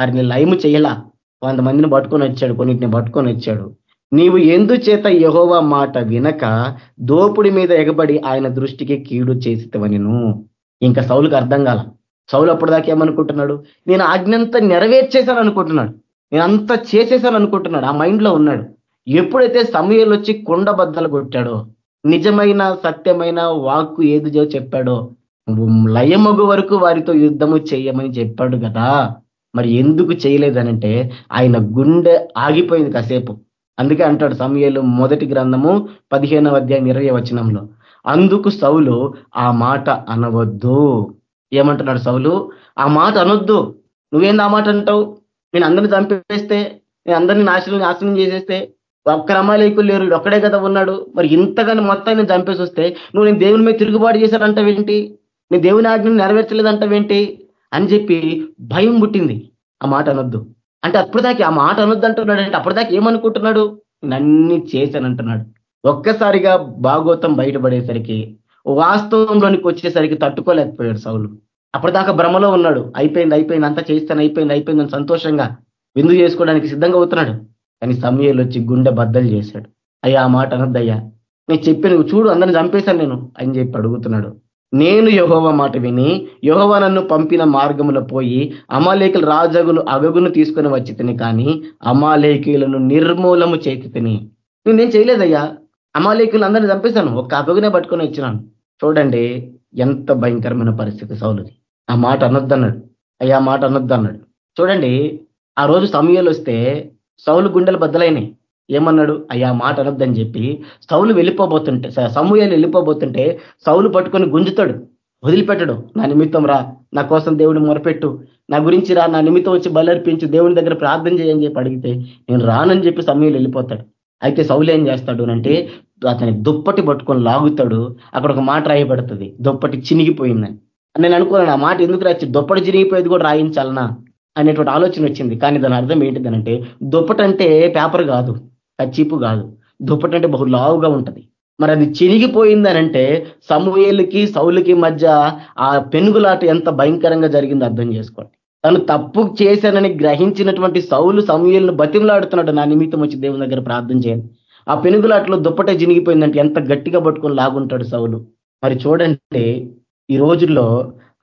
వారిని లయము చేయలా. కొంతమందిని పట్టుకొని వచ్చాడు కొన్నిటిని పట్టుకొని వచ్చాడు. నీవు ఎందుచేత యహోవా మాట వినక దోపుడి మీద ఎగబడి ఆయన దృష్టికి కీడు చేసితవనిను? ఇంకా సౌలుకు అర్థం కాల. సౌలు అప్పటిదాకా ఏమనుకుంటున్నాడు? నేను ఆజ్ఞంతా నెరవేర్చేశాను అనుకుంటున్నాడు. నేను అంతా చేసేసాను అనుకుంటున్నాడు. ఆ మైండ్లో ఉన్నాడు. ఎప్పుడైతే సమయంలో వచ్చి కొండ బద్దలు కొట్టాడో నిజమైన సత్యమైన వాక్కు ఏది చెప్పాడో లయమగు వరకు వారితో యుద్ధము చేయమని చెప్పాడు కదా. మరి ఎందుకు చేయలేదనంటే ఆయన గుండె ఆగిపోయింది కాసేపు. అందుకే అంటాడు సమయలు మొదటి గ్రంథము పదిహేనవ అధ్యాయం ఇరవై వచనంలో. అందుకు సౌలు ఆ మాట అనవద్దు. ఏమంటున్నాడు సౌలు? ఆ మాట అనొద్దు. నువ్వేంది ఆ మాట అంటావు? నేను అందరిని చంపేస్తే నేను అందరినీ నాశనం నాశనం చేసేస్తే ఒక్క రమాలేకులు లేరు ఒక్కడే కదా ఉన్నాడు. మరి ఇంతగాని మొత్తాన్ని చంపేసి వస్తే నువ్వు నేను దేవుని మీద తిరుగుబాటు చేశాడంటావేంటి? నీ దేవుని ఆజ్ఞను నెరవేర్చలేదంటవేంటి? అని చెప్పి భయం పుట్టింది. ఆ మాట అనొద్దు. అంటే అప్పటిదాకా ఆ మాట అనొద్దు అంటున్నాడు అంటే అప్పటిదాకా ఏమనుకుంటున్నాడు? నన్ని చేశానంటున్నాడు. ఒక్కసారిగా భాగోతం బయటపడేసరికి వాస్తవంలోనికి వచ్చేసరికి తట్టుకోలేకపోయాడు సౌలు. అప్పటిదాకా భ్రమలో ఉన్నాడు. అయిపోయింది అయిపోయింది అంతా చేస్తాను అయిపోయింది అయిపోయిందని సంతోషంగా విందు చేసుకోవడానికి సిద్ధంగా అవుతున్నాడు. కానీ సమయంలో వచ్చి గుండె బద్దలు చేశాడు. అయ్యా ఆ మాట అనద్దయ్యా. నేను చెప్పి నువ్వు చూడు అందరిని చంపేశాను నేను అని చెప్పి అడుగుతున్నాడు. నేను యహోవ మాట విని యహోవ నన్ను పంపిన మార్గములో పోయి అమాలేకుల రాజగును అగగును తీసుకుని వచ్చి తిని కానీ అమాలేకులను నిర్మూలము చేతి తిని. నేనేం చేయలేదయ్యా. అమాలేకులు అందరిని చంపేశాను ఒక్క అగగునే పట్టుకొని వచ్చినాను. చూడండి ఎంత భయంకరమైన పరిస్థితి సౌలుది. ఆ మాట అనొద్దన్నాడు. అయ్యా మాట అనొద్దన్నాడు. చూడండి ఆ రోజు సమయాలు వస్తే సౌలు గుండెలు బద్దలైనాయి. ఏమన్నాడు? అయ్యా మాట అనొద్దని చెప్పి సౌలు వెళ్ళిపోబోతుంటే సమూహాలు వెళ్ళిపోబోతుంటే సౌలు పట్టుకొని గుంజుతాడు. వదిలిపెట్టడు. నా నిమిత్తం రా. నా కోసం దేవుడు మొరపెట్టు. నా గురించి రా. నా నిమిత్తం వచ్చి బలర్పించి. దేవుని దగ్గర ప్రార్థన చేయని చెప్పి అడిగితే నేను రానని చెప్పి సమయంలో వెళ్ళిపోతాడు. అయితే సౌలు ఏం చేస్తాడు అంటే అతని దుప్పటి పట్టుకొని లాగుతాడు. అక్కడ ఒక మాట రాయబడుతుంది. దుప్పటి చినిగిపోయిందని. నేను అనుకున్నాను ఆ మాట ఎందుకు రాచి దుప్పటి చినిగిపోయేది కూడా రాయించాలనా? అనేటువంటి ఆలోచన వచ్చింది. కానీ దాని అర్థం ఏంటిదనంటే దుప్పటంటే పేపర్ కాదు కచ్చిపు కాదు. దుప్పటంటే బహు లావుగా ఉంటది. మరి అది చిరిగిపోయిందనంటే సమూహలకి సౌలుకి మధ్య ఆ పెనుగులాట ఎంత భయంకరంగా జరిగిందో అర్థం చేసుకోండి. తను తప్పు చేశానని గ్రహించినటువంటి సౌలు సమూహలను బతిమలాడుతున్నాడు నా నిమిత్తం వచ్చి దేవుని దగ్గర ప్రార్థన చేయండి. ఆ పెనుగులాటలో దుప్పటే చినిగిపోయిందంటే ఎంత గట్టిగా పట్టుకొని లాగుంటాడు సౌలు. మరి చూడండి ఈ రోజుల్లో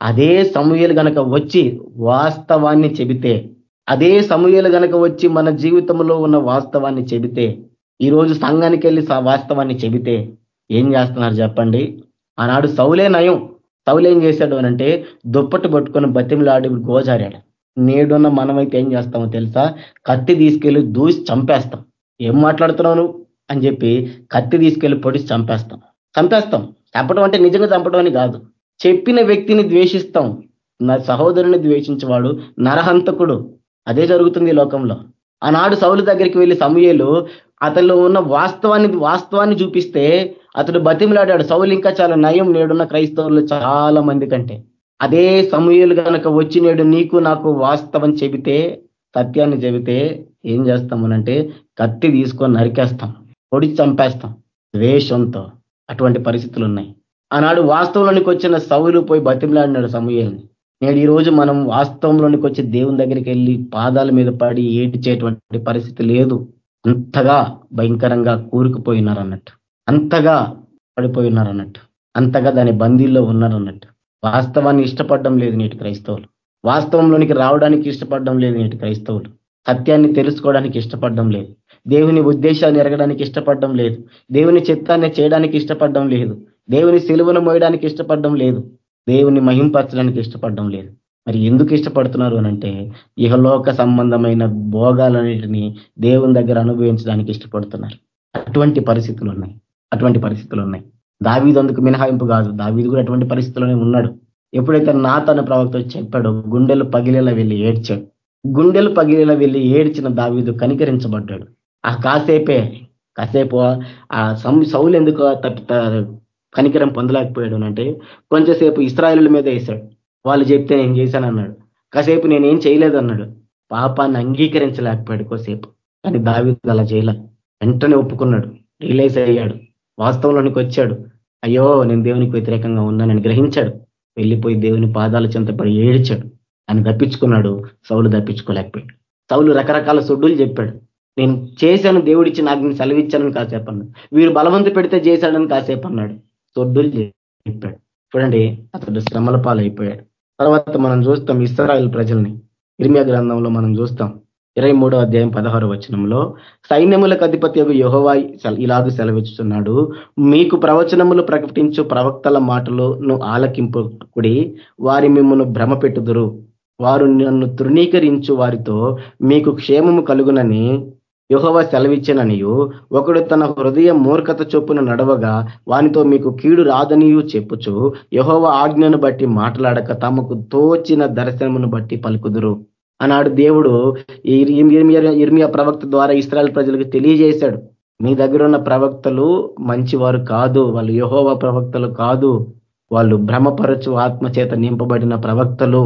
అదే సమూహలు గనక వచ్చి వాస్తవాన్ని చెబితే అదే సమూహలు గనక వచ్చి మన జీవితంలో ఉన్న వాస్తవాన్ని చెబితే ఈరోజు సంఘానికి వెళ్ళి వాస్తవాన్ని చెబితే ఏం చేస్తున్నారు చెప్పండి? ఆనాడు సౌలే నయం. సౌలేం ఏం చేశాడు అనంటే దుప్పటి పట్టుకొని బతిమలాడి గోజారాడు. నేడున్న మనమైతే ఏం చేస్తామో తెలుసా? కత్తి తీసుకెళ్ళి దూసి చంపేస్తాం. ఏం మాట్లాడుతున్నావు అని చెప్పి కత్తి తీసుకెళ్ళి పొడిచి చంపేస్తాం. చంపేస్తాం. చంపడం అంటే నిజంగా చంపడం అని కాదు. చెప్పిన వ్యక్తిని ద్వేషిస్తాం. నా సహోదరుని ద్వేషించేవాడు నరహంతకుడు. అదే జరుగుతుంది లోకంలో. ఆనాడు సౌలు దగ్గరికి వెళ్ళి సమయలు అతనిలో ఉన్న వాస్తవాన్ని వాస్తవాన్ని చూపిస్తే అతడు బతిమలాడాడు. సౌలు ఇంకా చాలా నయం నేడున్న క్రైస్తవులు చాలా మంది కంటే. అదే సమూహలు కనుక వచ్చి నేడు నీకు నాకు వాస్తవం చెబితే సత్యాన్ని చెబితే ఏం చేస్తామనంటే కత్తి తీసుకొని నరికేస్తాం. పొడి చంపేస్తాం. ద్వేషంతో. అటువంటి పరిస్థితులు ఉన్నాయి. ఆనాడు వాస్తవంలోనికి వచ్చిన సౌలు పోయి బతిమలాడినాడు సమూహల్ని నేడు ఈరోజు మనం వాస్తవంలోనికి వచ్చి దేవుని దగ్గరికి వెళ్ళి పాదాల మీద పడి ఏడ్చేటువంటి పరిస్థితి లేదు. అంతగా భయంకరంగా కూరుకుపోయినారన్నట్టు. అంతగా పడిపోయినారన్నట్టు. అంతగా దాని బందీల్లో ఉన్నారన్నట్టు. వాస్తవాన్ని ఇష్టపడడం లేదు నేటి క్రైస్తవులు. వాస్తవంలోనికి రావడానికి ఇష్టపడడం లేదు నేటి క్రైస్తవులు. సత్యాన్ని తెలుసుకోవడానికి ఇష్టపడడం లేదు. దేవుని ఉద్దేశాన్ని ఎరగడానికి ఇష్టపడడం లేదు. దేవుని చిత్తాన్ని చేయడానికి ఇష్టపడడం లేదు. దేవుని సెలువును మోయడానికి ఇష్టపడడం లేదు. దేవుని మహింపరచడానికి ఇష్టపడడం లేదు. మరి ఎందుకు ఇష్టపడుతున్నారు అనంటే ఇహలోక సంబంధమైన భోగాలన్నిటినీ దేవుని దగ్గర అనుభవించడానికి ఇష్టపడుతున్నారు. అటువంటి పరిస్థితులు ఉన్నాయి. అటువంటి పరిస్థితులు ఉన్నాయి. దావీదు అందుకు మినహాయింపు కాదు. దావీదు కూడా అటువంటి పరిస్థితుల్లోనే ఉన్నాడు. ఎప్పుడైతే నా తన ప్రవక్త చెప్పాడో గుండెలు పగిలేలా వెళ్ళి ఏడ్చాడు. గుండెలు పగిలేలా వెళ్ళి ఏడ్చిన దావీదు కనికరించబడ్డాడు. ఆ కాసేపే కాసేపు ఆ సౌలు ఎందుకు తప్పి కనికరం పొందలేకపోయాడు అంటే కొంచెంసేపు ఇస్రాయలుల మీద వేశాడు. వాళ్ళు చెప్తే నేను చేశాను అన్నాడు కాసేపు నేనేం చేయలేదు అన్నాడు పాపాన్ని అంగీకరించలేకపోయాడు కోసేపు కానీ దావి అలా చేయలే. వెంటనే ఒప్పుకున్నాడు. రియలైజ్ అయ్యాడు. వాస్తవంలోనికి వచ్చాడు. అయ్యో నేను దేవునికి వ్యతిరేకంగా ఉన్నానని గ్రహించాడు. వెళ్ళిపోయి దేవుని పాదాల చెంతపడి ఏడ్చాడు. అని తప్పించుకున్నాడు. సౌలు తప్పించుకోలేకపోయాడు. సౌలు రకరకాల సొడ్డులు చెప్పాడు. నేను చేశాను దేవుడిచ్చి నాకు నేను సెలవిచ్చానని కాసేపు అన్నాడు. వీరు బలవంత పెడితే చేశాడని కాసేపు అన్నాడు. సొడ్డులు చెప్పాడు చూడండి అతడు శ్రమల పాలైపోయాడు తర్వాత మనం చూస్తాం ఇస్రాయల్ ప్రజల్ని. ఇర్మియా గ్రంథంలో మనం చూస్తాం ఇరవై మూడో అధ్యాయం పదహారు వచనంలో సైన్యములకు అధిపతి యహోవాయి ఇలాగ సెలవిస్తున్నాడు మీకు ప్రవచనములు ప్రకటించు ప్రవక్తల మాటలను ఆలకింపుకుడి వారి మిమ్మల్ని భ్రమ పెట్టుదురు వారు నన్ను తృణీకరించు వారితో మీకు క్షేమము కలుగునని యుహవ సెలవిచ్చననియు ఒకడు తన హృదయ మూర్ఖత చొప్పున నడవగా వానితో మీకు కీడు రాదనియు చెప్పుచు యహోవ ఆజ్ఞను బట్టి మాట్లాడక తమకు తోచిన దర్శనమును బట్టి పలుకుదురు. అన్నాడు దేవుడు ఇర్మియా ప్రవక్త ద్వారా ఇస్రాయల్ ప్రజలకు తెలియజేశాడు. మీ దగ్గర ఉన్న ప్రవక్తలు మంచివారు కాదు వాళ్ళు యహోవ ప్రవక్తలు కాదు వాళ్ళు భ్రమపరచు ఆత్మచేత నింపబడిన ప్రవక్తలు.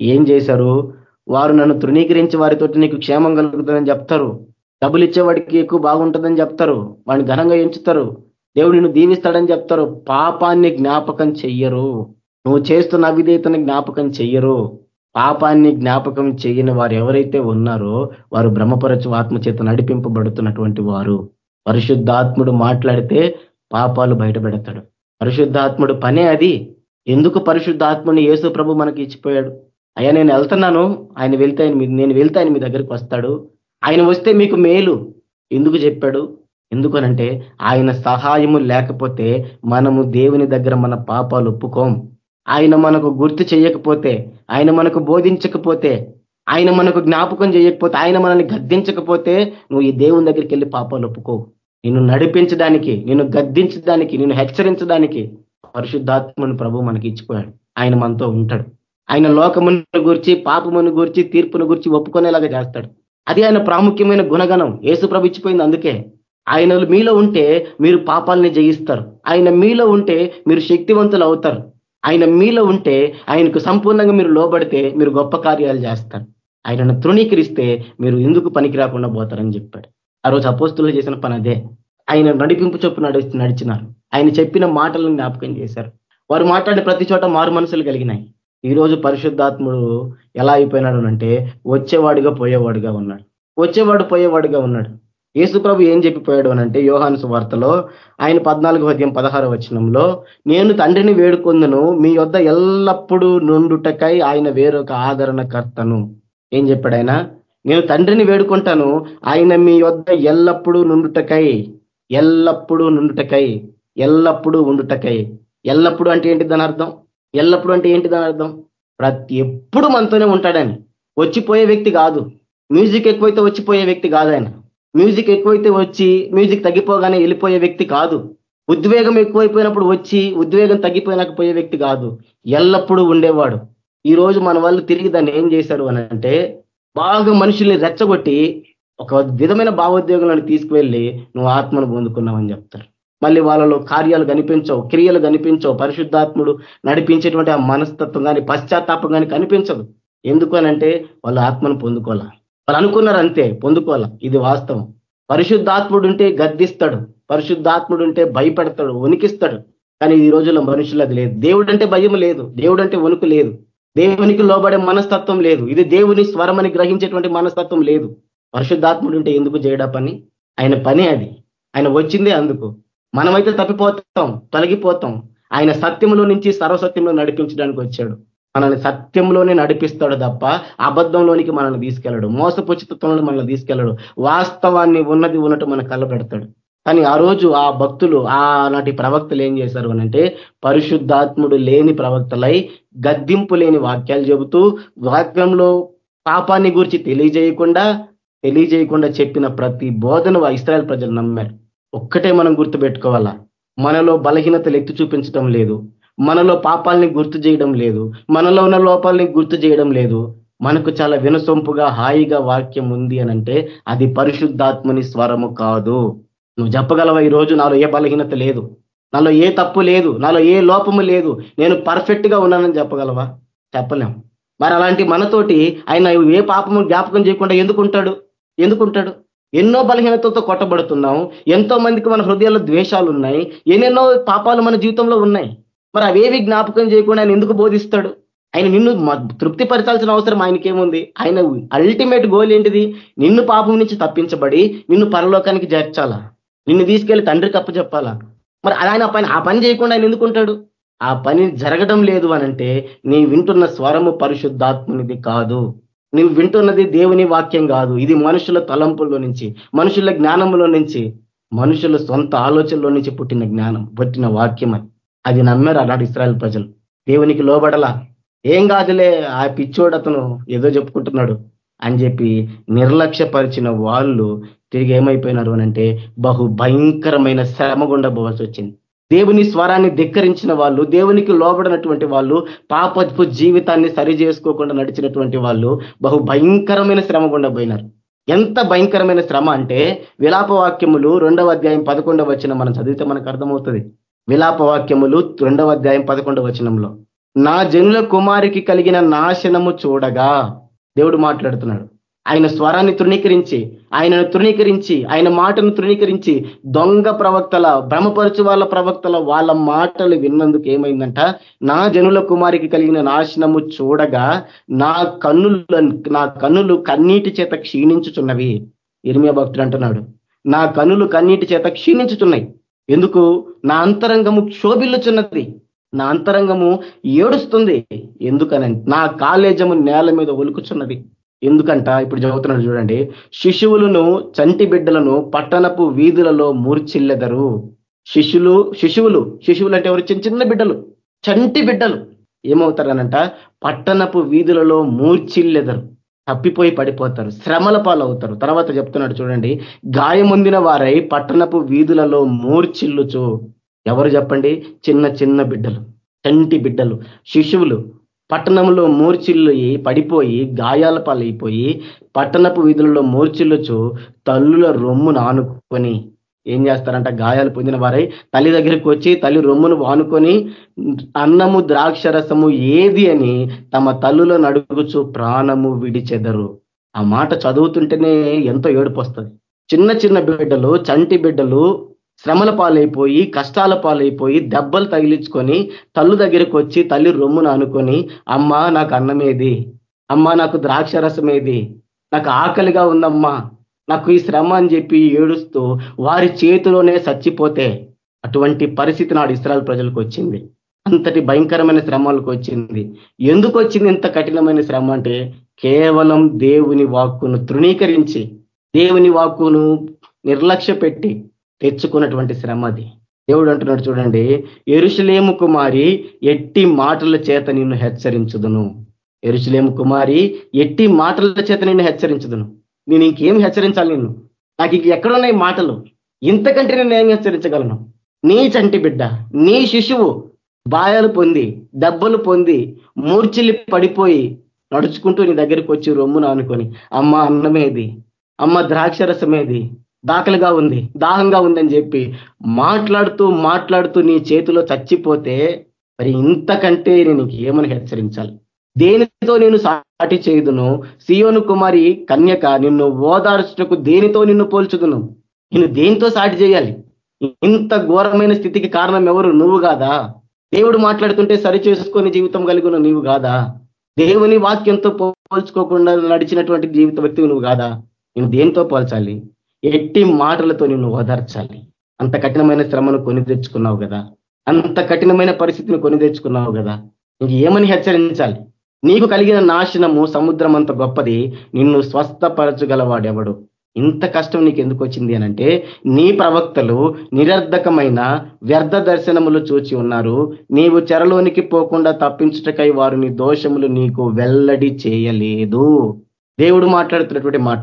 ఏం చేశారు? వారు నన్ను తృణీకరించి వారితోటి నీకు క్షేమం కలుగుతుందని చెప్తారు. డబ్బులు ఇచ్చేవాడికి ఎక్కువ బాగుంటుందని చెప్తారు. వాడిని ఘనంగా ఎంచుతారు. దేవుడు నిన్ను దీవిస్తాడని చెప్తారు. పాపాన్ని జ్ఞాపకం చెయ్యరు. నువ్వు చేస్తున్న అవిధేతని జ్ఞాపకం చెయ్యరు. పాపాన్ని జ్ఞాపకం చేయని వారు ఎవరైతే ఉన్నారో వారు బ్రహ్మపరచు ఆత్మచేత నడిపింపబడుతున్నటువంటి వారు. పరిశుద్ధాత్ముడు మాట్లాడితే పాపాలు బయటపెడతాడు. పరిశుద్ధాత్ముడు పనే అది. ఎందుకు పరిశుద్ధాత్ముని యేసు ప్రభు మనకి ఇచ్చిపోయాడు? అయ్యా నేను వెళ్తున్నాను. ఆయన వెళ్తే ఆయన నేను వెళ్తే ఆయన మీ దగ్గరికి వస్తాడు. ఆయన వస్తే మీకు మేలు. ఎందుకు చెప్పాడు? ఎందుకనంటే ఆయన సహాయము లేకపోతే మనము దేవుని దగ్గర మన పాపాలు ఒప్పుకోం. ఆయన మనకు గుర్తు చేయకపోతే ఆయన మనకు బోధించకపోతే ఆయన మనకు జ్ఞాపకం చేయకపోతే ఆయన మనల్ని గద్దించకపోతే నువ్వు ఈ దేవుని దగ్గరికి వెళ్ళి పాపాలు ఒప్పుకో. నిన్ను నడిపించడానికి నిన్ను గద్దించడానికి నిన్ను హెచ్చరించడానికి పరిశుద్ధాత్మను ప్రభు మనకి ఇచ్చిపోయాడు. ఆయన మనతో ఉంటాడు. ఆయన లోకమును గురించి పాపమును గురించి తీర్పును గురించి ఒప్పుకునేలాగా చేస్తాడు. అది ఆయన ప్రాముఖ్యమైన గుణగణం. ఏసు ప్రభు ఇచ్చిపోయింది అందుకే. ఆయన మీలో ఉంటే మీరు పాపాలని జయిస్తారు. ఆయన మీలో ఉంటే మీరు శక్తివంతులు అవుతారు. ఆయన మీలో ఉంటే ఆయనకు సంపూర్ణంగా మీరు లోబడితే మీరు గొప్ప కార్యాలు చేస్తారు. ఆయనను తృణీకరిస్తే మీరు ఎందుకు పనికి రాకుండా పోతారని చెప్పాడు. ఆ రోజు అపోస్తులు చేసిన పని అదే. ఆయన నడిపింపు చొప్పు నడిచి నడిచినారు. ఆయన చెప్పిన మాటలను జ్ఞాపకం చేశారు. వారు మాట్లాడే ప్రతి చోట మారు మనసులు కలిగినాయి. ఈరోజు పరిశుద్ధాత్ముడు ఎలా అయిపోయినాడు అంటే వచ్చేవాడిగా పోయేవాడిగా ఉన్నాడు. వచ్చేవాడు పోయేవాడిగా ఉన్నాడు. యేసుప్రభు ఏం చెప్పిపోయాడు అనంటే యోహాను వార్తలో ఆయన పద్నాలుగు ఉదయం పదహార వచనంలో నేను తండ్రిని వేడుకొందును మీ యొద్ ఎల్లప్పుడూ నుండుటకై ఆయన వేరొక ఆదరణకర్తను. ఏం చెప్పాడు ఆయన? నేను తండ్రిని వేడుకుంటాను ఆయన మీ యొద్ ఎల్లప్పుడూ నుండుటకై ఎల్లప్పుడూ నుండుటకై ఎల్లప్పుడూ ఉండుటకై. ఎల్లప్పుడూ అంటే ఏంటి దాని అర్థం? ఎల్లప్పుడూ అంటే ఏంటి దాని అర్థం? ప్రతి ఎప్పుడు మనతోనే ఉంటాడని. వచ్చిపోయే వ్యక్తి కాదు. మ్యూజిక్ ఎక్కువైతే వచ్చిపోయే వ్యక్తి కాదు ఆయన. మ్యూజిక్ ఎక్కువైతే వచ్చి మ్యూజిక్ తగ్గిపోగానే వెళ్ళిపోయే వ్యక్తి కాదు. ఉద్వేగం ఎక్కువైపోయినప్పుడు వచ్చి ఉద్వేగం తగ్గిపోయినాక పోయే వ్యక్తి కాదు. ఎల్లప్పుడూ ఉండేవాడు. ఈ రోజు మన వాళ్ళు తిరిగి దాన్ని ఏం చేశారు అని అంటే బాగా మనుషుల్ని రెచ్చగొట్టి ఒక విధమైన భావోద్వేగాలను తీసుకువెళ్ళి నువ్వు ఆత్మను పొందుకున్నావని చెప్తారు. మళ్ళీ వాళ్ళలో కార్యాలు కనిపించవు క్రియలు కనిపించవు. పరిశుద్ధాత్ముడు నడిపించేటువంటి ఆ మనస్తత్వం కానీ పశ్చాత్తాపం కానీ కనిపించదు. ఎందుకు అనంటే వాళ్ళు ఆత్మను పొందుకోవాలా? వాళ్ళు అనుకున్నారు అంతే పొందుకోవాలా? ఇది వాస్తవం. పరిశుద్ధాత్ముడు ఉంటే గద్దిస్తాడు పరిశుద్ధాత్ముడు ఉంటే భయపెడతాడు వణికిస్తాడు. కానీ ఈ రోజుల్లో మనుషులు అది లేదు. దేవుడు అంటే భయం లేదు దేవుడు అంటే వణుకు లేదు. దేవునికి లోబడే మనస్తత్వం లేదు. ఇది దేవుని స్వరమని గ్రహించేటువంటి మనస్తత్వం లేదు. పరిశుద్ధాత్ముడు ఉంటే ఎందుకు చేయడా పని? ఆయన పని అది. ఆయన వచ్చిందే అందుకు. మనమైతే తప్పిపోతాం తొలగిపోతాం. ఆయన సత్యంలో నుంచి సర్వసత్యంలో నడిపించడానికి వచ్చాడు. మనల్ని సత్యంలోనే నడిపిస్తాడు తప్ప అబద్ధంలోనికి మనల్ని తీసుకెళ్ళడు. మోసపుచితత్వంలో మనల్ని తీసుకెళ్ళడు. వాస్తవాన్ని ఉన్నది ఉన్నట్టు మన కళ్ళ పెడతాడు. కానీ ఆ రోజు ఆ భక్తులు ఆనాటి ప్రవక్తలు ఏం చేశారు అనంటే పరిశుద్ధాత్ముడు లేని ప్రవక్తలై గద్దింపు లేని వాక్యాలు చెబుతూ వాక్యంలో పాపాన్ని గురించి తెలియజేయకుండా తెలియజేయకుండా చెప్పిన ప్రతి బోధను ఇస్రాయల్ ప్రజలు నమ్మారు. ఒక్కటే మనం గుర్తుపెట్టుకోవాలా? మనలో బలహీనతలు ఎత్తి చూపించడం లేదు. మనలో పాపాలని గుర్తు చేయడం లేదు. మనలో ఉన్న లోపాలని గుర్తు చేయడం లేదు. మనకు చాలా వినసొంపుగా హాయిగా వాక్యం ఉంది అనంటే అది పరిశుద్ధాత్మని స్వరము కాదు. నువ్వు చెప్పగలవా ఈ రోజు నాలో ఏ బలహీనత లేదు? నాలో ఏ తప్పు లేదు? నాలో ఏ లోపము లేదు? నేను పర్ఫెక్ట్గా ఉన్నానని చెప్పగలవా? చెప్పలేం. మరి అలాంటి మనతోటి ఆయన ఏ పాపము జ్ఞాపకం చేయకుండా ఎందుకుంటాడు ఎందుకుంటాడు ఎన్నో బలహీనతలతో కొట్టబడుతున్నాం ఎంతో మందికి మన హృదయాల్లో ద్వేషాలు ఉన్నాయి ఎన్నెన్నో పాపాలు మన జీవితంలో ఉన్నాయి. మరి అవేవి జ్ఞాపకం చేయకుండా ఆయన ఎందుకు బోధిస్తాడు? ఆయన నిన్ను తృప్తిపరచాల్సిన అవసరం ఆయనకేముంది? ఆయన అల్టిమేట్ గోల్ ఏంటిది? నిన్ను పాపం నుంచి తప్పించబడి నిన్ను పరలోకానికి చేర్చాలా? నిన్ను తీసుకెళ్ళి తండ్రికి అప్పు చెప్పాలా మరి ఆయన పని. ఆ పని చేయకుండా ఆయన ఎందుకుంటాడు ఆ పని జరగడం లేదు అనంటే నీ వింటున్న స్వరము పరిశుద్ధాత్మునిది కాదు. నువ్వు వింటున్నది దేవుని వాక్యం కాదు. ఇది మనుషుల తలంపుల్లో నుంచి మనుషుల జ్ఞానంలో నుంచి మనుషుల సొంత ఆలోచనలో నుంచి పుట్టిన జ్ఞానం పుట్టిన వాక్యం అని అది నమ్మారు అలాంటి ఇస్రాయల్ ప్రజలు? దేవునికి లోబడలా? ఏం కాదులే ఆ పిచ్చోడు అతను ఏదో చెప్పుకుంటున్నాడు అని చెప్పి నిర్లక్ష్యపరిచిన వాళ్ళు తిరిగి ఏమైపోయినారు అనంటే బహు భయంకరమైన శ్రమ గుండబోవాల్సి వచ్చింది. దేవుని స్వరాన్ని ధిక్కరించిన వాళ్ళు దేవునికి లోబడినటువంటి వాళ్ళు పాపపు జీవితాన్ని సరి చేసుకోకుండా నడిచినటువంటి వాళ్ళు బహు భయంకరమైన శ్రమ గుండబోయినారు. ఎంత భయంకరమైన శ్రమ అంటే విలాప వాక్యములు రెండవ అధ్యాయం పదకొండవ వచ్చిన మనం చదివితే మనకు అర్థమవుతుంది. విలాప వాక్యములు రెండవ అధ్యాయం పదకొండవ వచనంలో నా జనుల కుమారికి కలిగిన నాశనము చూడగా దేవుడు మాట్లాడుతున్నాడు. ఆయన స్వరాన్ని తృణీకరించి ఆయనను తృణీకరించి ఆయన మాటను తృణీకరించి దొంగ ప్రవక్తల భ్రమపరచు వాళ్ళ ప్రవక్తల వాళ్ళ మాటలు విన్నందుకు ఏమైందంట? నా జనుల కుమారికి కలిగిన నాశనము చూడగా నా కన్నులు నా కన్నులు కన్నీటి చేత క్షీణించుచున్నవి. ఇర్మియా భక్తుడు అంటున్నాడు. నా కన్నులు కన్నీటి చేత క్షీణించుచున్నాయి. ఎందుకు? నా అంతరంగము క్షోభిల్లుచున్నది. నా అంతరంగము ఏడుస్తుంది. ఎందుకనంటే నా కాలేజము నేల మీద ఒలుకుచున్నది. ఎందుకంట? ఇప్పుడు చదువుతున్నాడు చూడండి. శిశువులను చంటి బిడ్డలను పట్టణపు వీధులలో మూర్చిల్లెదరు శిశులు శిశువులు శిశువులు అంటే ఎవరు? చిన్న చిన్న బిడ్డలు. చంటి బిడ్డలు. ఏమవుతారనంట? పట్టణపు వీధులలో మూర్చిల్లెదరు తప్పిపోయి పడిపోతారు. శ్రమల పాలవుతారు. తర్వాత చెప్తున్నాడు చూడండి. గాయముందిన వారై పట్టణపు వీధులలో మూర్చిల్లుచు ఎవరు చెప్పండి? చిన్న చిన్న బిడ్డలు. చంటి బిడ్డలు. శిశువులు. పట్టణంలో మూర్చిల్లు పడిపోయి గాయాల పాలైపోయి పట్టణపు వీధులలో మూర్చిల్లుచు తల్లుల రొమ్మును ఆనుకొని ఏం చేస్తారంట? గాయాలు పొందిన వారై తల్లి దగ్గరికి వచ్చి తల్లి రొమ్మును వానుకొని అన్నము ద్రాక్షరసము ఏది అని తమ తల్లులో నడుగుచు ప్రాణము విడిచెదరు. ఆ మాట చదువుతుంటేనే ఎంతో ఏడుపు చిన్న చిన్న బిడ్డలు చంటి బిడ్డలు శ్రమల పాలైపోయి కష్టాల పాలైపోయి దెబ్బలు తగిలించుకొని తల్లు దగ్గరికి వచ్చి తల్లి రొమ్మును అనుకొని అమ్మా నాకు అన్నమేది? అమ్మా నాకు ద్రాక్షరసమేది? నాకు ఆకలిగా ఉందమ్మా. నాకు ఈ శ్రమ అని చెప్పి ఏడుస్తూ వారి చేతిలోనే చచ్చిపోతే అటువంటి పరిస్థితి నాడు ఇస్రాయల్ ప్రజలకు వచ్చింది. అంతటి భయంకరమైన శ్రమలకు వచ్చింది. ఎందుకు వచ్చింది ఇంత కఠినమైన శ్రమ అంటే కేవలం దేవుని వాక్కును తృణీకరించి దేవుని వాక్కును నిర్లక్ష్య పెట్టి తెచ్చుకున్నటువంటి శ్రమ అది. దేవుడు అంటున్నాడు చూడండి ఎరుషులేము కుమారి ఎట్టి మాటల చేత నిన్ను హెచ్చరించుదును. ఎరుషులేము కుమారి ఎట్టి మాటల చేత నిన్ను హెచ్చరించుదును. నేను ఇంకేం హెచ్చరించాలి నిన్ను? నాకు ఎక్కడున్నాయి మాటలు? ఇంతకంటే నేను ఏం హెచ్చరించగలను? నీ చంటి బిడ్డ నీ శిశువు బాయలు పొంది దెబ్బలు పొంది మూర్చిల్లి పడిపోయి నడుచుకుంటూ నీ దగ్గరికి వచ్చి రొమ్మును అనుకొని అమ్మ అన్నమేది? అమ్మ ద్రాక్షరసమేది? దాఖలుగా ఉంది దాహంగా ఉందని చెప్పి మాట్లాడుతూ మాట్లాడుతూ నీ చేతిలో చచ్చిపోతే మరి ఇంతకంటే నేను ఏమని హెచ్చరించాలి? దేనితో నేను సాటి చేయుదును? సియోను కుమారి కన్యక నిన్ను ఓదార్చుటకు దేనితో నిన్ను పోల్చుదును? నేను దేనితో సాటి చేయాలి? ఇంత ఘోరమైన స్థితికి కారణం ఎవరు? నువ్వు కాదా? దేవుడు మాట్లాడుతుంటే సరి చేసుకొని జీవితం కలిగిన నీవు కాదా? దేవుని వాక్యంతో పోల్చుకోకుండా నడిచినటువంటి జీవిత వ్యక్తి నువ్వు కాదా? నేను దేనితో పోల్చాలి? ఎట్టి మాటలతో నిన్ను ఓదార్చాలి. అంత కఠినమైన శ్రమను కొని తెచ్చుకున్నావు కదా. అంత కఠినమైన పరిస్థితిని కొని తెచ్చుకున్నావు కదా. ఇంక ఏమని హెచ్చరించాలి? నీకు కలిగిన నాశనము సముద్రం అంత గొప్పది. నిన్ను స్వస్థపరచగలవాడెవడు? ఇంత కష్టం నీకు ఎందుకు వచ్చింది అనంటే నీ ప్రవక్తలు నిరర్ధకమైన వ్యర్థ దర్శనములు చూచి ఉన్నారు. నీవు చెరలోనికి పోకుండా తప్పించుటకై వారు నీ దోషములు నీకు వెల్లడి చేయలేదు. దేవుడు మాట్లాడుతున్నటువంటి మాట.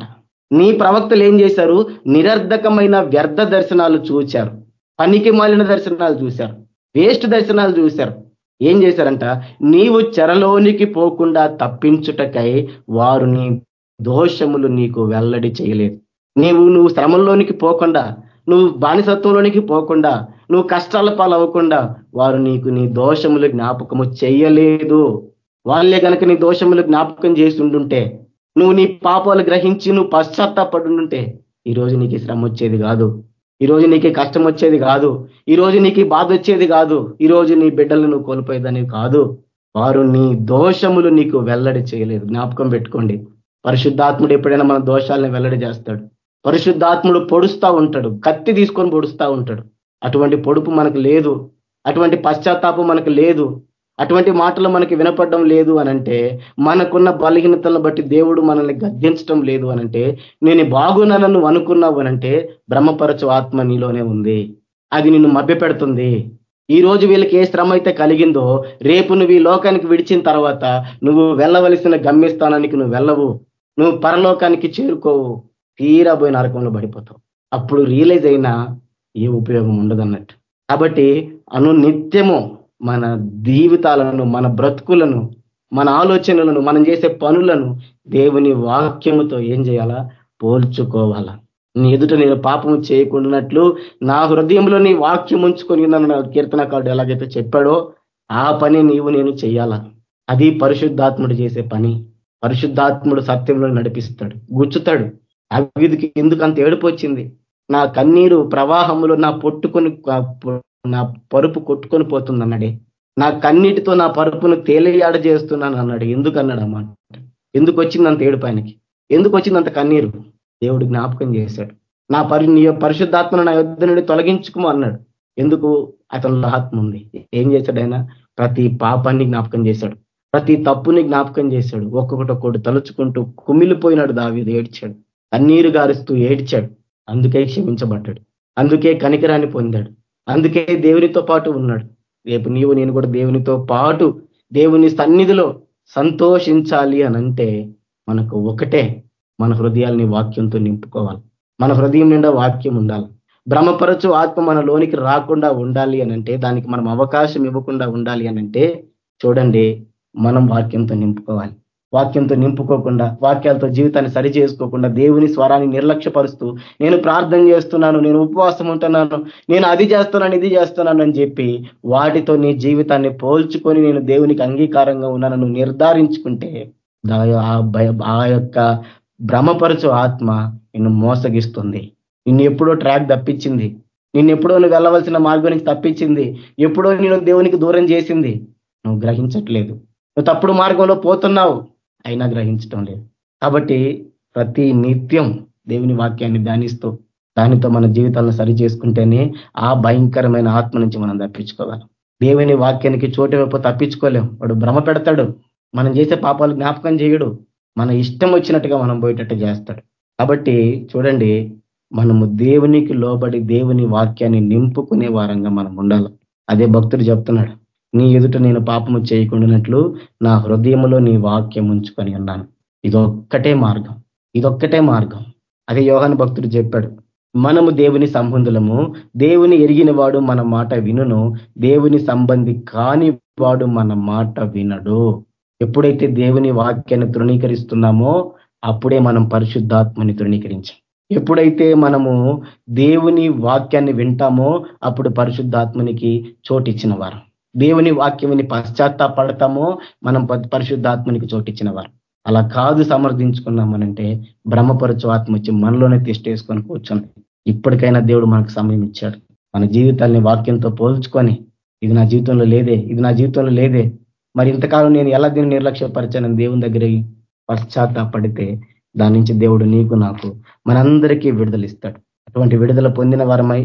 నీ ప్రవక్తలు ఏం చేశారు? నిరర్ధకమైన వ్యర్థ దర్శనాలు చూచారు. పనికి మాలిన దర్శనాలు చూశారు. వేస్ట్ దర్శనాలు చూశారు. ఏం చేశారంట? నీవు చెరలోనికి పోకుండా తప్పించుటకై వారు నీ దోషములు నీకు వెల్లడి చేయలేదు. నీవు నువ్వు శ్రమంలోనికి పోకుండా నువ్వు బానిసత్వంలోనికి పోకుండా నువ్వు కష్టాల పాలవ్వకుండా వారు నీకు నీ దోషములు జ్ఞాపకము చేయలేదు. వాళ్ళే కనుక నీ దోషములు జ్ఞాపకం చేసి ఉండుంటే నువ్వు నీ పాపాలు గ్రహించి నువ్వు పశ్చాత్తాపడుంటే ఈరోజు నీకు శ్రమ వచ్చేది కాదు. ఈరోజు నీకు కష్టం వచ్చేది కాదు. ఈరోజు నీకు బాధ వచ్చేది కాదు. ఈరోజు నీ బిడ్డలు నువ్వు కోల్పోయేదని కాదు. వారు నీ దోషములు నీకు వెల్లడి చేయలేదు. జ్ఞాపకం పెట్టుకోండి. పరిశుద్ధాత్ముడు ఎప్పుడైనా మన దోషాలను వెల్లడి చేస్తాడు. పరిశుద్ధాత్ముడు పొడుస్తూ ఉంటాడు. కత్తి తీసుకొని పొడుస్తూ ఉంటాడు. అటువంటి పొడుపు మనకు లేదు. అటువంటి పశ్చాత్తాపం మనకు లేదు. అటువంటి మాటలు మనకి వినపడడం లేదు అనంటే మనకున్న బలహీనతలను బట్టి దేవుడు మనల్ని గద్దించడం లేదు అనంటే నేను బాగున్నానని అనుకున్నావు అనంటే బ్రహ్మపరచు ఆత్మ నీలోనే ఉంది. అది నిన్ను మభ్యపెడుతుంది. ఈ రోజు వీళ్ళకి ఏ శ్రమ అయితే కలిగిందో రేపు నువ్వు ఈ లోకానికి విడిచిన తర్వాత నువ్వు వెళ్ళవలసిన గమ్యస్థానానికి నువ్వు వెళ్ళవు. నువ్వు పరలోకానికి చేరుకోవు. తీరాబోయే నరకంలో పడిపోతావు. అప్పుడు రియలైజ్ అయినా ఏ ఉపయోగం ఉండదు అన్నట్టు కాబట్టి అను నిత్యము మన జీవితాలను మన బ్రతుకులను మన ఆలోచనలను మనం చేసే పనులను దేవుని వాక్యముతో ఏం చేయాలా? పోల్చుకోవాలా. నీ ఎదుట నేను పాపము చేయకుండానట్లు నా హృదయంలో నీ వాక్యం ఉంచుకొని నన్ను కీర్తనకారుడు ఎలాగైతే చెప్పాడో ఆ పని నీవు నేను చేయాలా? అది పరిశుద్ధాత్ముడు చేసే పని. పరిశుద్ధాత్ముడు సత్యంలో నడిపిస్తాడు. గుచ్చుతాడు. అవిధికి ఎందుకు అంత ఏడుపు వచ్చింది? నా కన్నీరు ప్రవాహములు నా పొట్టుకొని నా పరుపు కొట్టుకొని పోతుంది అన్నాడే నా కన్నీటితో నా పరుపును తేలియాడ చేస్తున్నాను అన్నాడు ఎందుకు అన్నాడు అమ్మ ఎందుకు వచ్చింది అంత ఏడుపు ఎందుకు వచ్చింది అంత కన్నీరు? దేవుడు జ్ఞాపకం చేశాడు. నా పరి నీ పరిశుద్ధాత్మను నా యుద్ధ నుండి తొలగించుకోమో అన్నాడు. ఎందుకు? అతనిలో ఆత్మ ఉంది. ఏం చేశాడు ఆయన? ప్రతి పాపాన్ని జ్ఞాపకం చేశాడు. ప్రతి తప్పుని జ్ఞాపకం చేశాడు. ఒక్కొక్కటి ఒక్కటి తలుచుకుంటూ కుమిలిపోయినాడు దావి ఏడ్చాడు. కన్నీరు గారుస్తూ ఏడ్చాడు. అందుకే క్షమించబడ్డాడు. అందుకే కనికరాన్ని పొందాడు. అందుకే దేవునితో పాటు ఉన్నాడు. రేపు నీవు నేను కూడా దేవునితో పాటు దేవుని సన్నిధిలో సంతోషించాలి అనంటే మనకు ఒకటే మన హృదయాల్ని వాక్యంతో నింపుకోవాలి. మన హృదయం నిండా వాక్యం ఉండాలి. భ్రమపరచు ఆత్మ మన లోనికి రాకుండా ఉండాలి అనంటే దానికి మనం అవకాశం ఇవ్వకుండా ఉండాలి అనంటే చూడండి మనం వాక్యంతో నింపుకోవాలి. వాక్యంతో నింపుకోకుండా వాక్యాలతో జీవితాన్ని సరి చేసుకోకుండా దేవుని స్వరాన్ని నిర్లక్ష్యపరుస్తూ నేను ప్రార్థన చేస్తున్నాను నేను ఉపవాసం ఉంటున్నాను నేను అది చేస్తున్నాను ఇది చేస్తున్నాను అని చెప్పి వాటితో నీ జీవితాన్ని పోల్చుకొని నేను దేవునికి అంగీకారంగా ఉన్నానని నిర్ధారించుకుంటే ఆ యొక్క భ్రమపరచు ఆత్మ నిన్ను మోసగిస్తుంది. నిన్ను ఎప్పుడో ట్రాక్ తప్పించింది. నిన్ను ఎప్పుడో నువ్వు వెళ్ళవలసిన మార్గం నుంచి తప్పించింది. ఎప్పుడో నేను దేవునికి దూరం చేసింది. నువ్వు గ్రహించట్లేదు. నువ్వు తప్పుడు మార్గంలో పోతున్నావు. అయినా గ్రహించటం లేదు. కాబట్టి ప్రతి నిత్యం దేవుని వాక్యాన్ని ధ్యానిస్తూ దానితో మన జీవితాలను సరి చేసుకుంటేనే ఆ భయంకరమైన ఆత్మ నుంచి మనం తప్పించుకోవాలి దేవుని వాక్యానికి చోటు వైపు తప్పించుకోలేం. వాడు భ్రమ పెడతాడు. మనం చేసే పాపాలు జ్ఞాపకం చేయడు. మన ఇష్టం వచ్చినట్టుగా మనం పోయేటట్టు చేస్తాడు. కాబట్టి చూడండి మనము దేవునికి లోబడి దేవుని వాక్యాన్ని నింపుకునే వారంగా మనం ఉండాలి. అదే భక్తుడు చెప్తున్నాడు. నీ ఎదుట నేను పాపము చేయకుండానట్లు నా హృదయంలో నీ వాక్యం ఉంచుకొని ఉన్నాను. ఇదొక్కటే మార్గం. ఇదొక్కటే మార్గం. అదే యోహాన్ భక్తుడు చెప్పాడు. మనము దేవుని సంబంధులము. దేవుని ఎరిగిన వాడు మన మాట వినును. దేవుని సంబంధి కాని వాడు మన మాట వినడు. ఎప్పుడైతే దేవుని వాక్యాన్ని తృణీకరిస్తున్నామో అప్పుడే మనం పరిశుద్ధాత్మని తృణీకరించాం. ఎప్పుడైతే మనము దేవుని వాక్యాన్ని వింటామో అప్పుడు పరిశుద్ధాత్మనికి చోటిచ్చిన వారం. దేవుని వాక్యముని పశ్చాత్తాపడతామో మనం పరిశుద్ధాత్మనికి చోటిచ్చిన వారు అలా కాదు సమర్థించుకున్నామనంటే బ్రహ్మపరచు ఆత్మ వచ్చి మనలోనే తిష్టేసుకొని కూర్చొని ఇప్పటికైనా దేవుడు మనకు సమయం ఇచ్చాడు. మన జీవితాన్ని వాక్యంతో పోల్చుకొని ఇది నా జీవితంలో లేదే ఇది నా జీవితంలో లేదే. మరి ఇంతకాలం నేను ఎలా దీన్ని నిర్లక్ష్యపరిచానని దేవుని దగ్గర పశ్చాత్తాపడితే దాని నుంచి దేవుడు నీకు నాకు మనందరికీ విడుదలిస్తాడు అటువంటి విడుదల పొందిన వారమై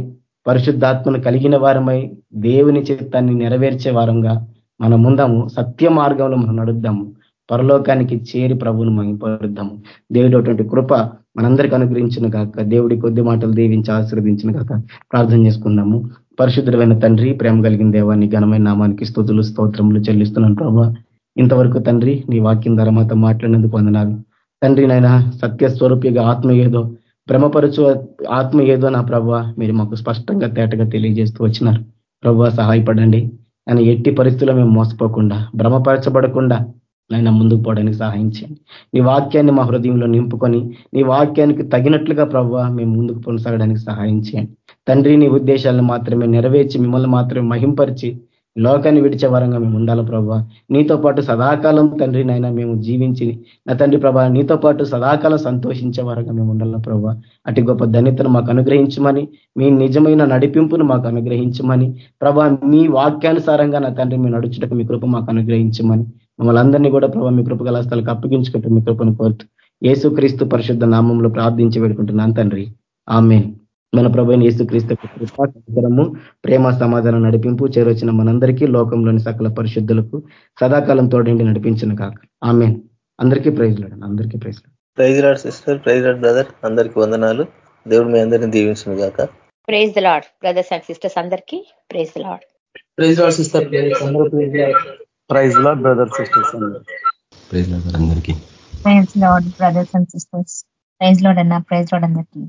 పరిశుద్ధాత్మను కలిగిన వారమై దేవుని చిత్తాన్ని నెరవేర్చే వారంగా మన ముందము సత్య మార్గంలో మనం నడుద్దాము. పరలోకానికి చేరి ప్రభువును మహింపరుద్దాము. దేవుడు అటువంటి కృప మనందరికీ అనుగ్రహించిన కాక దేవుడి కొద్ది మాటలు దీవించి ఆశీర్వదించిన కాక ప్రార్థన చేసుకుందాము. పరిశుద్ధమైన తండ్రి ప్రేమ కలిగిన దేవాన్ని ఘనమైన నామానికి స్థుతులు స్తోత్రములు చెల్లిస్తున్నాను ప్రభా. ఇంతవరకు తండ్రి నీ వాక్యం ధర మాతో మాట్లాడినందుకు వందనాలు. తండ్రి నాయన సత్య స్వరూపిగా ఆత్మ ఏదో భ్రమపరచు ఆత్మ ఏదో నా ప్రభావ మీరు మాకు స్పష్టంగా తేటగా తెలియజేస్తూ వచ్చినారు. ప్రభావ సహాయపడండి. ఆయన ఎట్టి పరిస్థితుల్లో మేము మోసపోకుండా భ్రమపరచబడకుండా ఆయన ముందుకు పోవడానికి సహాయం చేయండి. నీ వాక్యాన్ని మా హృదయంలో నింపుకొని నీ వాక్యానికి తగినట్లుగా ప్రభావ మేము ముందుకు కొనసాగడానికి సహాయం చేయండి. తండ్రి నీ ఉద్దేశాలను మాత్రమే నెరవేర్చి మిమ్మల్ని మాత్రమే మహింపరిచి లోకాన్ని విడిచే వరంగా మేము ఉండాలి ప్రభావ నీతో పాటు సదాకాలం తండ్రి నాయన మేము జీవించి నా తండ్రి ప్రభా నీతో పాటు సదాకాలం సంతోషించే వరంగా మేము ఉండాలి ప్రభావ అటు గొప్ప ధన్యతను మాకు అనుగ్రహించమని మీ నిజమైన నడిపింపును మాకు అనుగ్రహించమని ప్రభా మీ వాక్యానుసారంగా నా తండ్రి మేము నడుచుటకు మీ కృప మాకు అనుగ్రహించమని మమ్మల్ని అందరినీ కూడా ప్రభావ మీ కృప స్థలకు అప్పగించుకుంటూ మీ కృపను కోరుతూ ఏసుక్రీస్తు పరిశుద్ధ నామంలో ప్రార్థించి పెడుకుంటున్నాను తండ్రి. ఆమె మన ప్రభుని యేసుక్రీస్తు కృపాము ప్రేమ సమాధానం నడిపింపు చేరొచ్చిన మనందరికీ లోకంలోని సకల పరిశుద్ధులకు సదాకాలం తోడండి నడిపించిన కాక ఆమె అందరికీ ప్రైజ్ లాడు అందరికీ praise praise Lord sister praise Lord brother అందరికీ వందనాలు దేవుడు మీ అందరినీ దీవించిన కాక praise Lord brothers and sisters అందరికీ praise Lord praise Lord sister praise Lord brother sisters praise Lord అందరికీ praise Lord brothers and sisters praise Lord అన్న ప్రైజ్ లాడ్ అందరికీ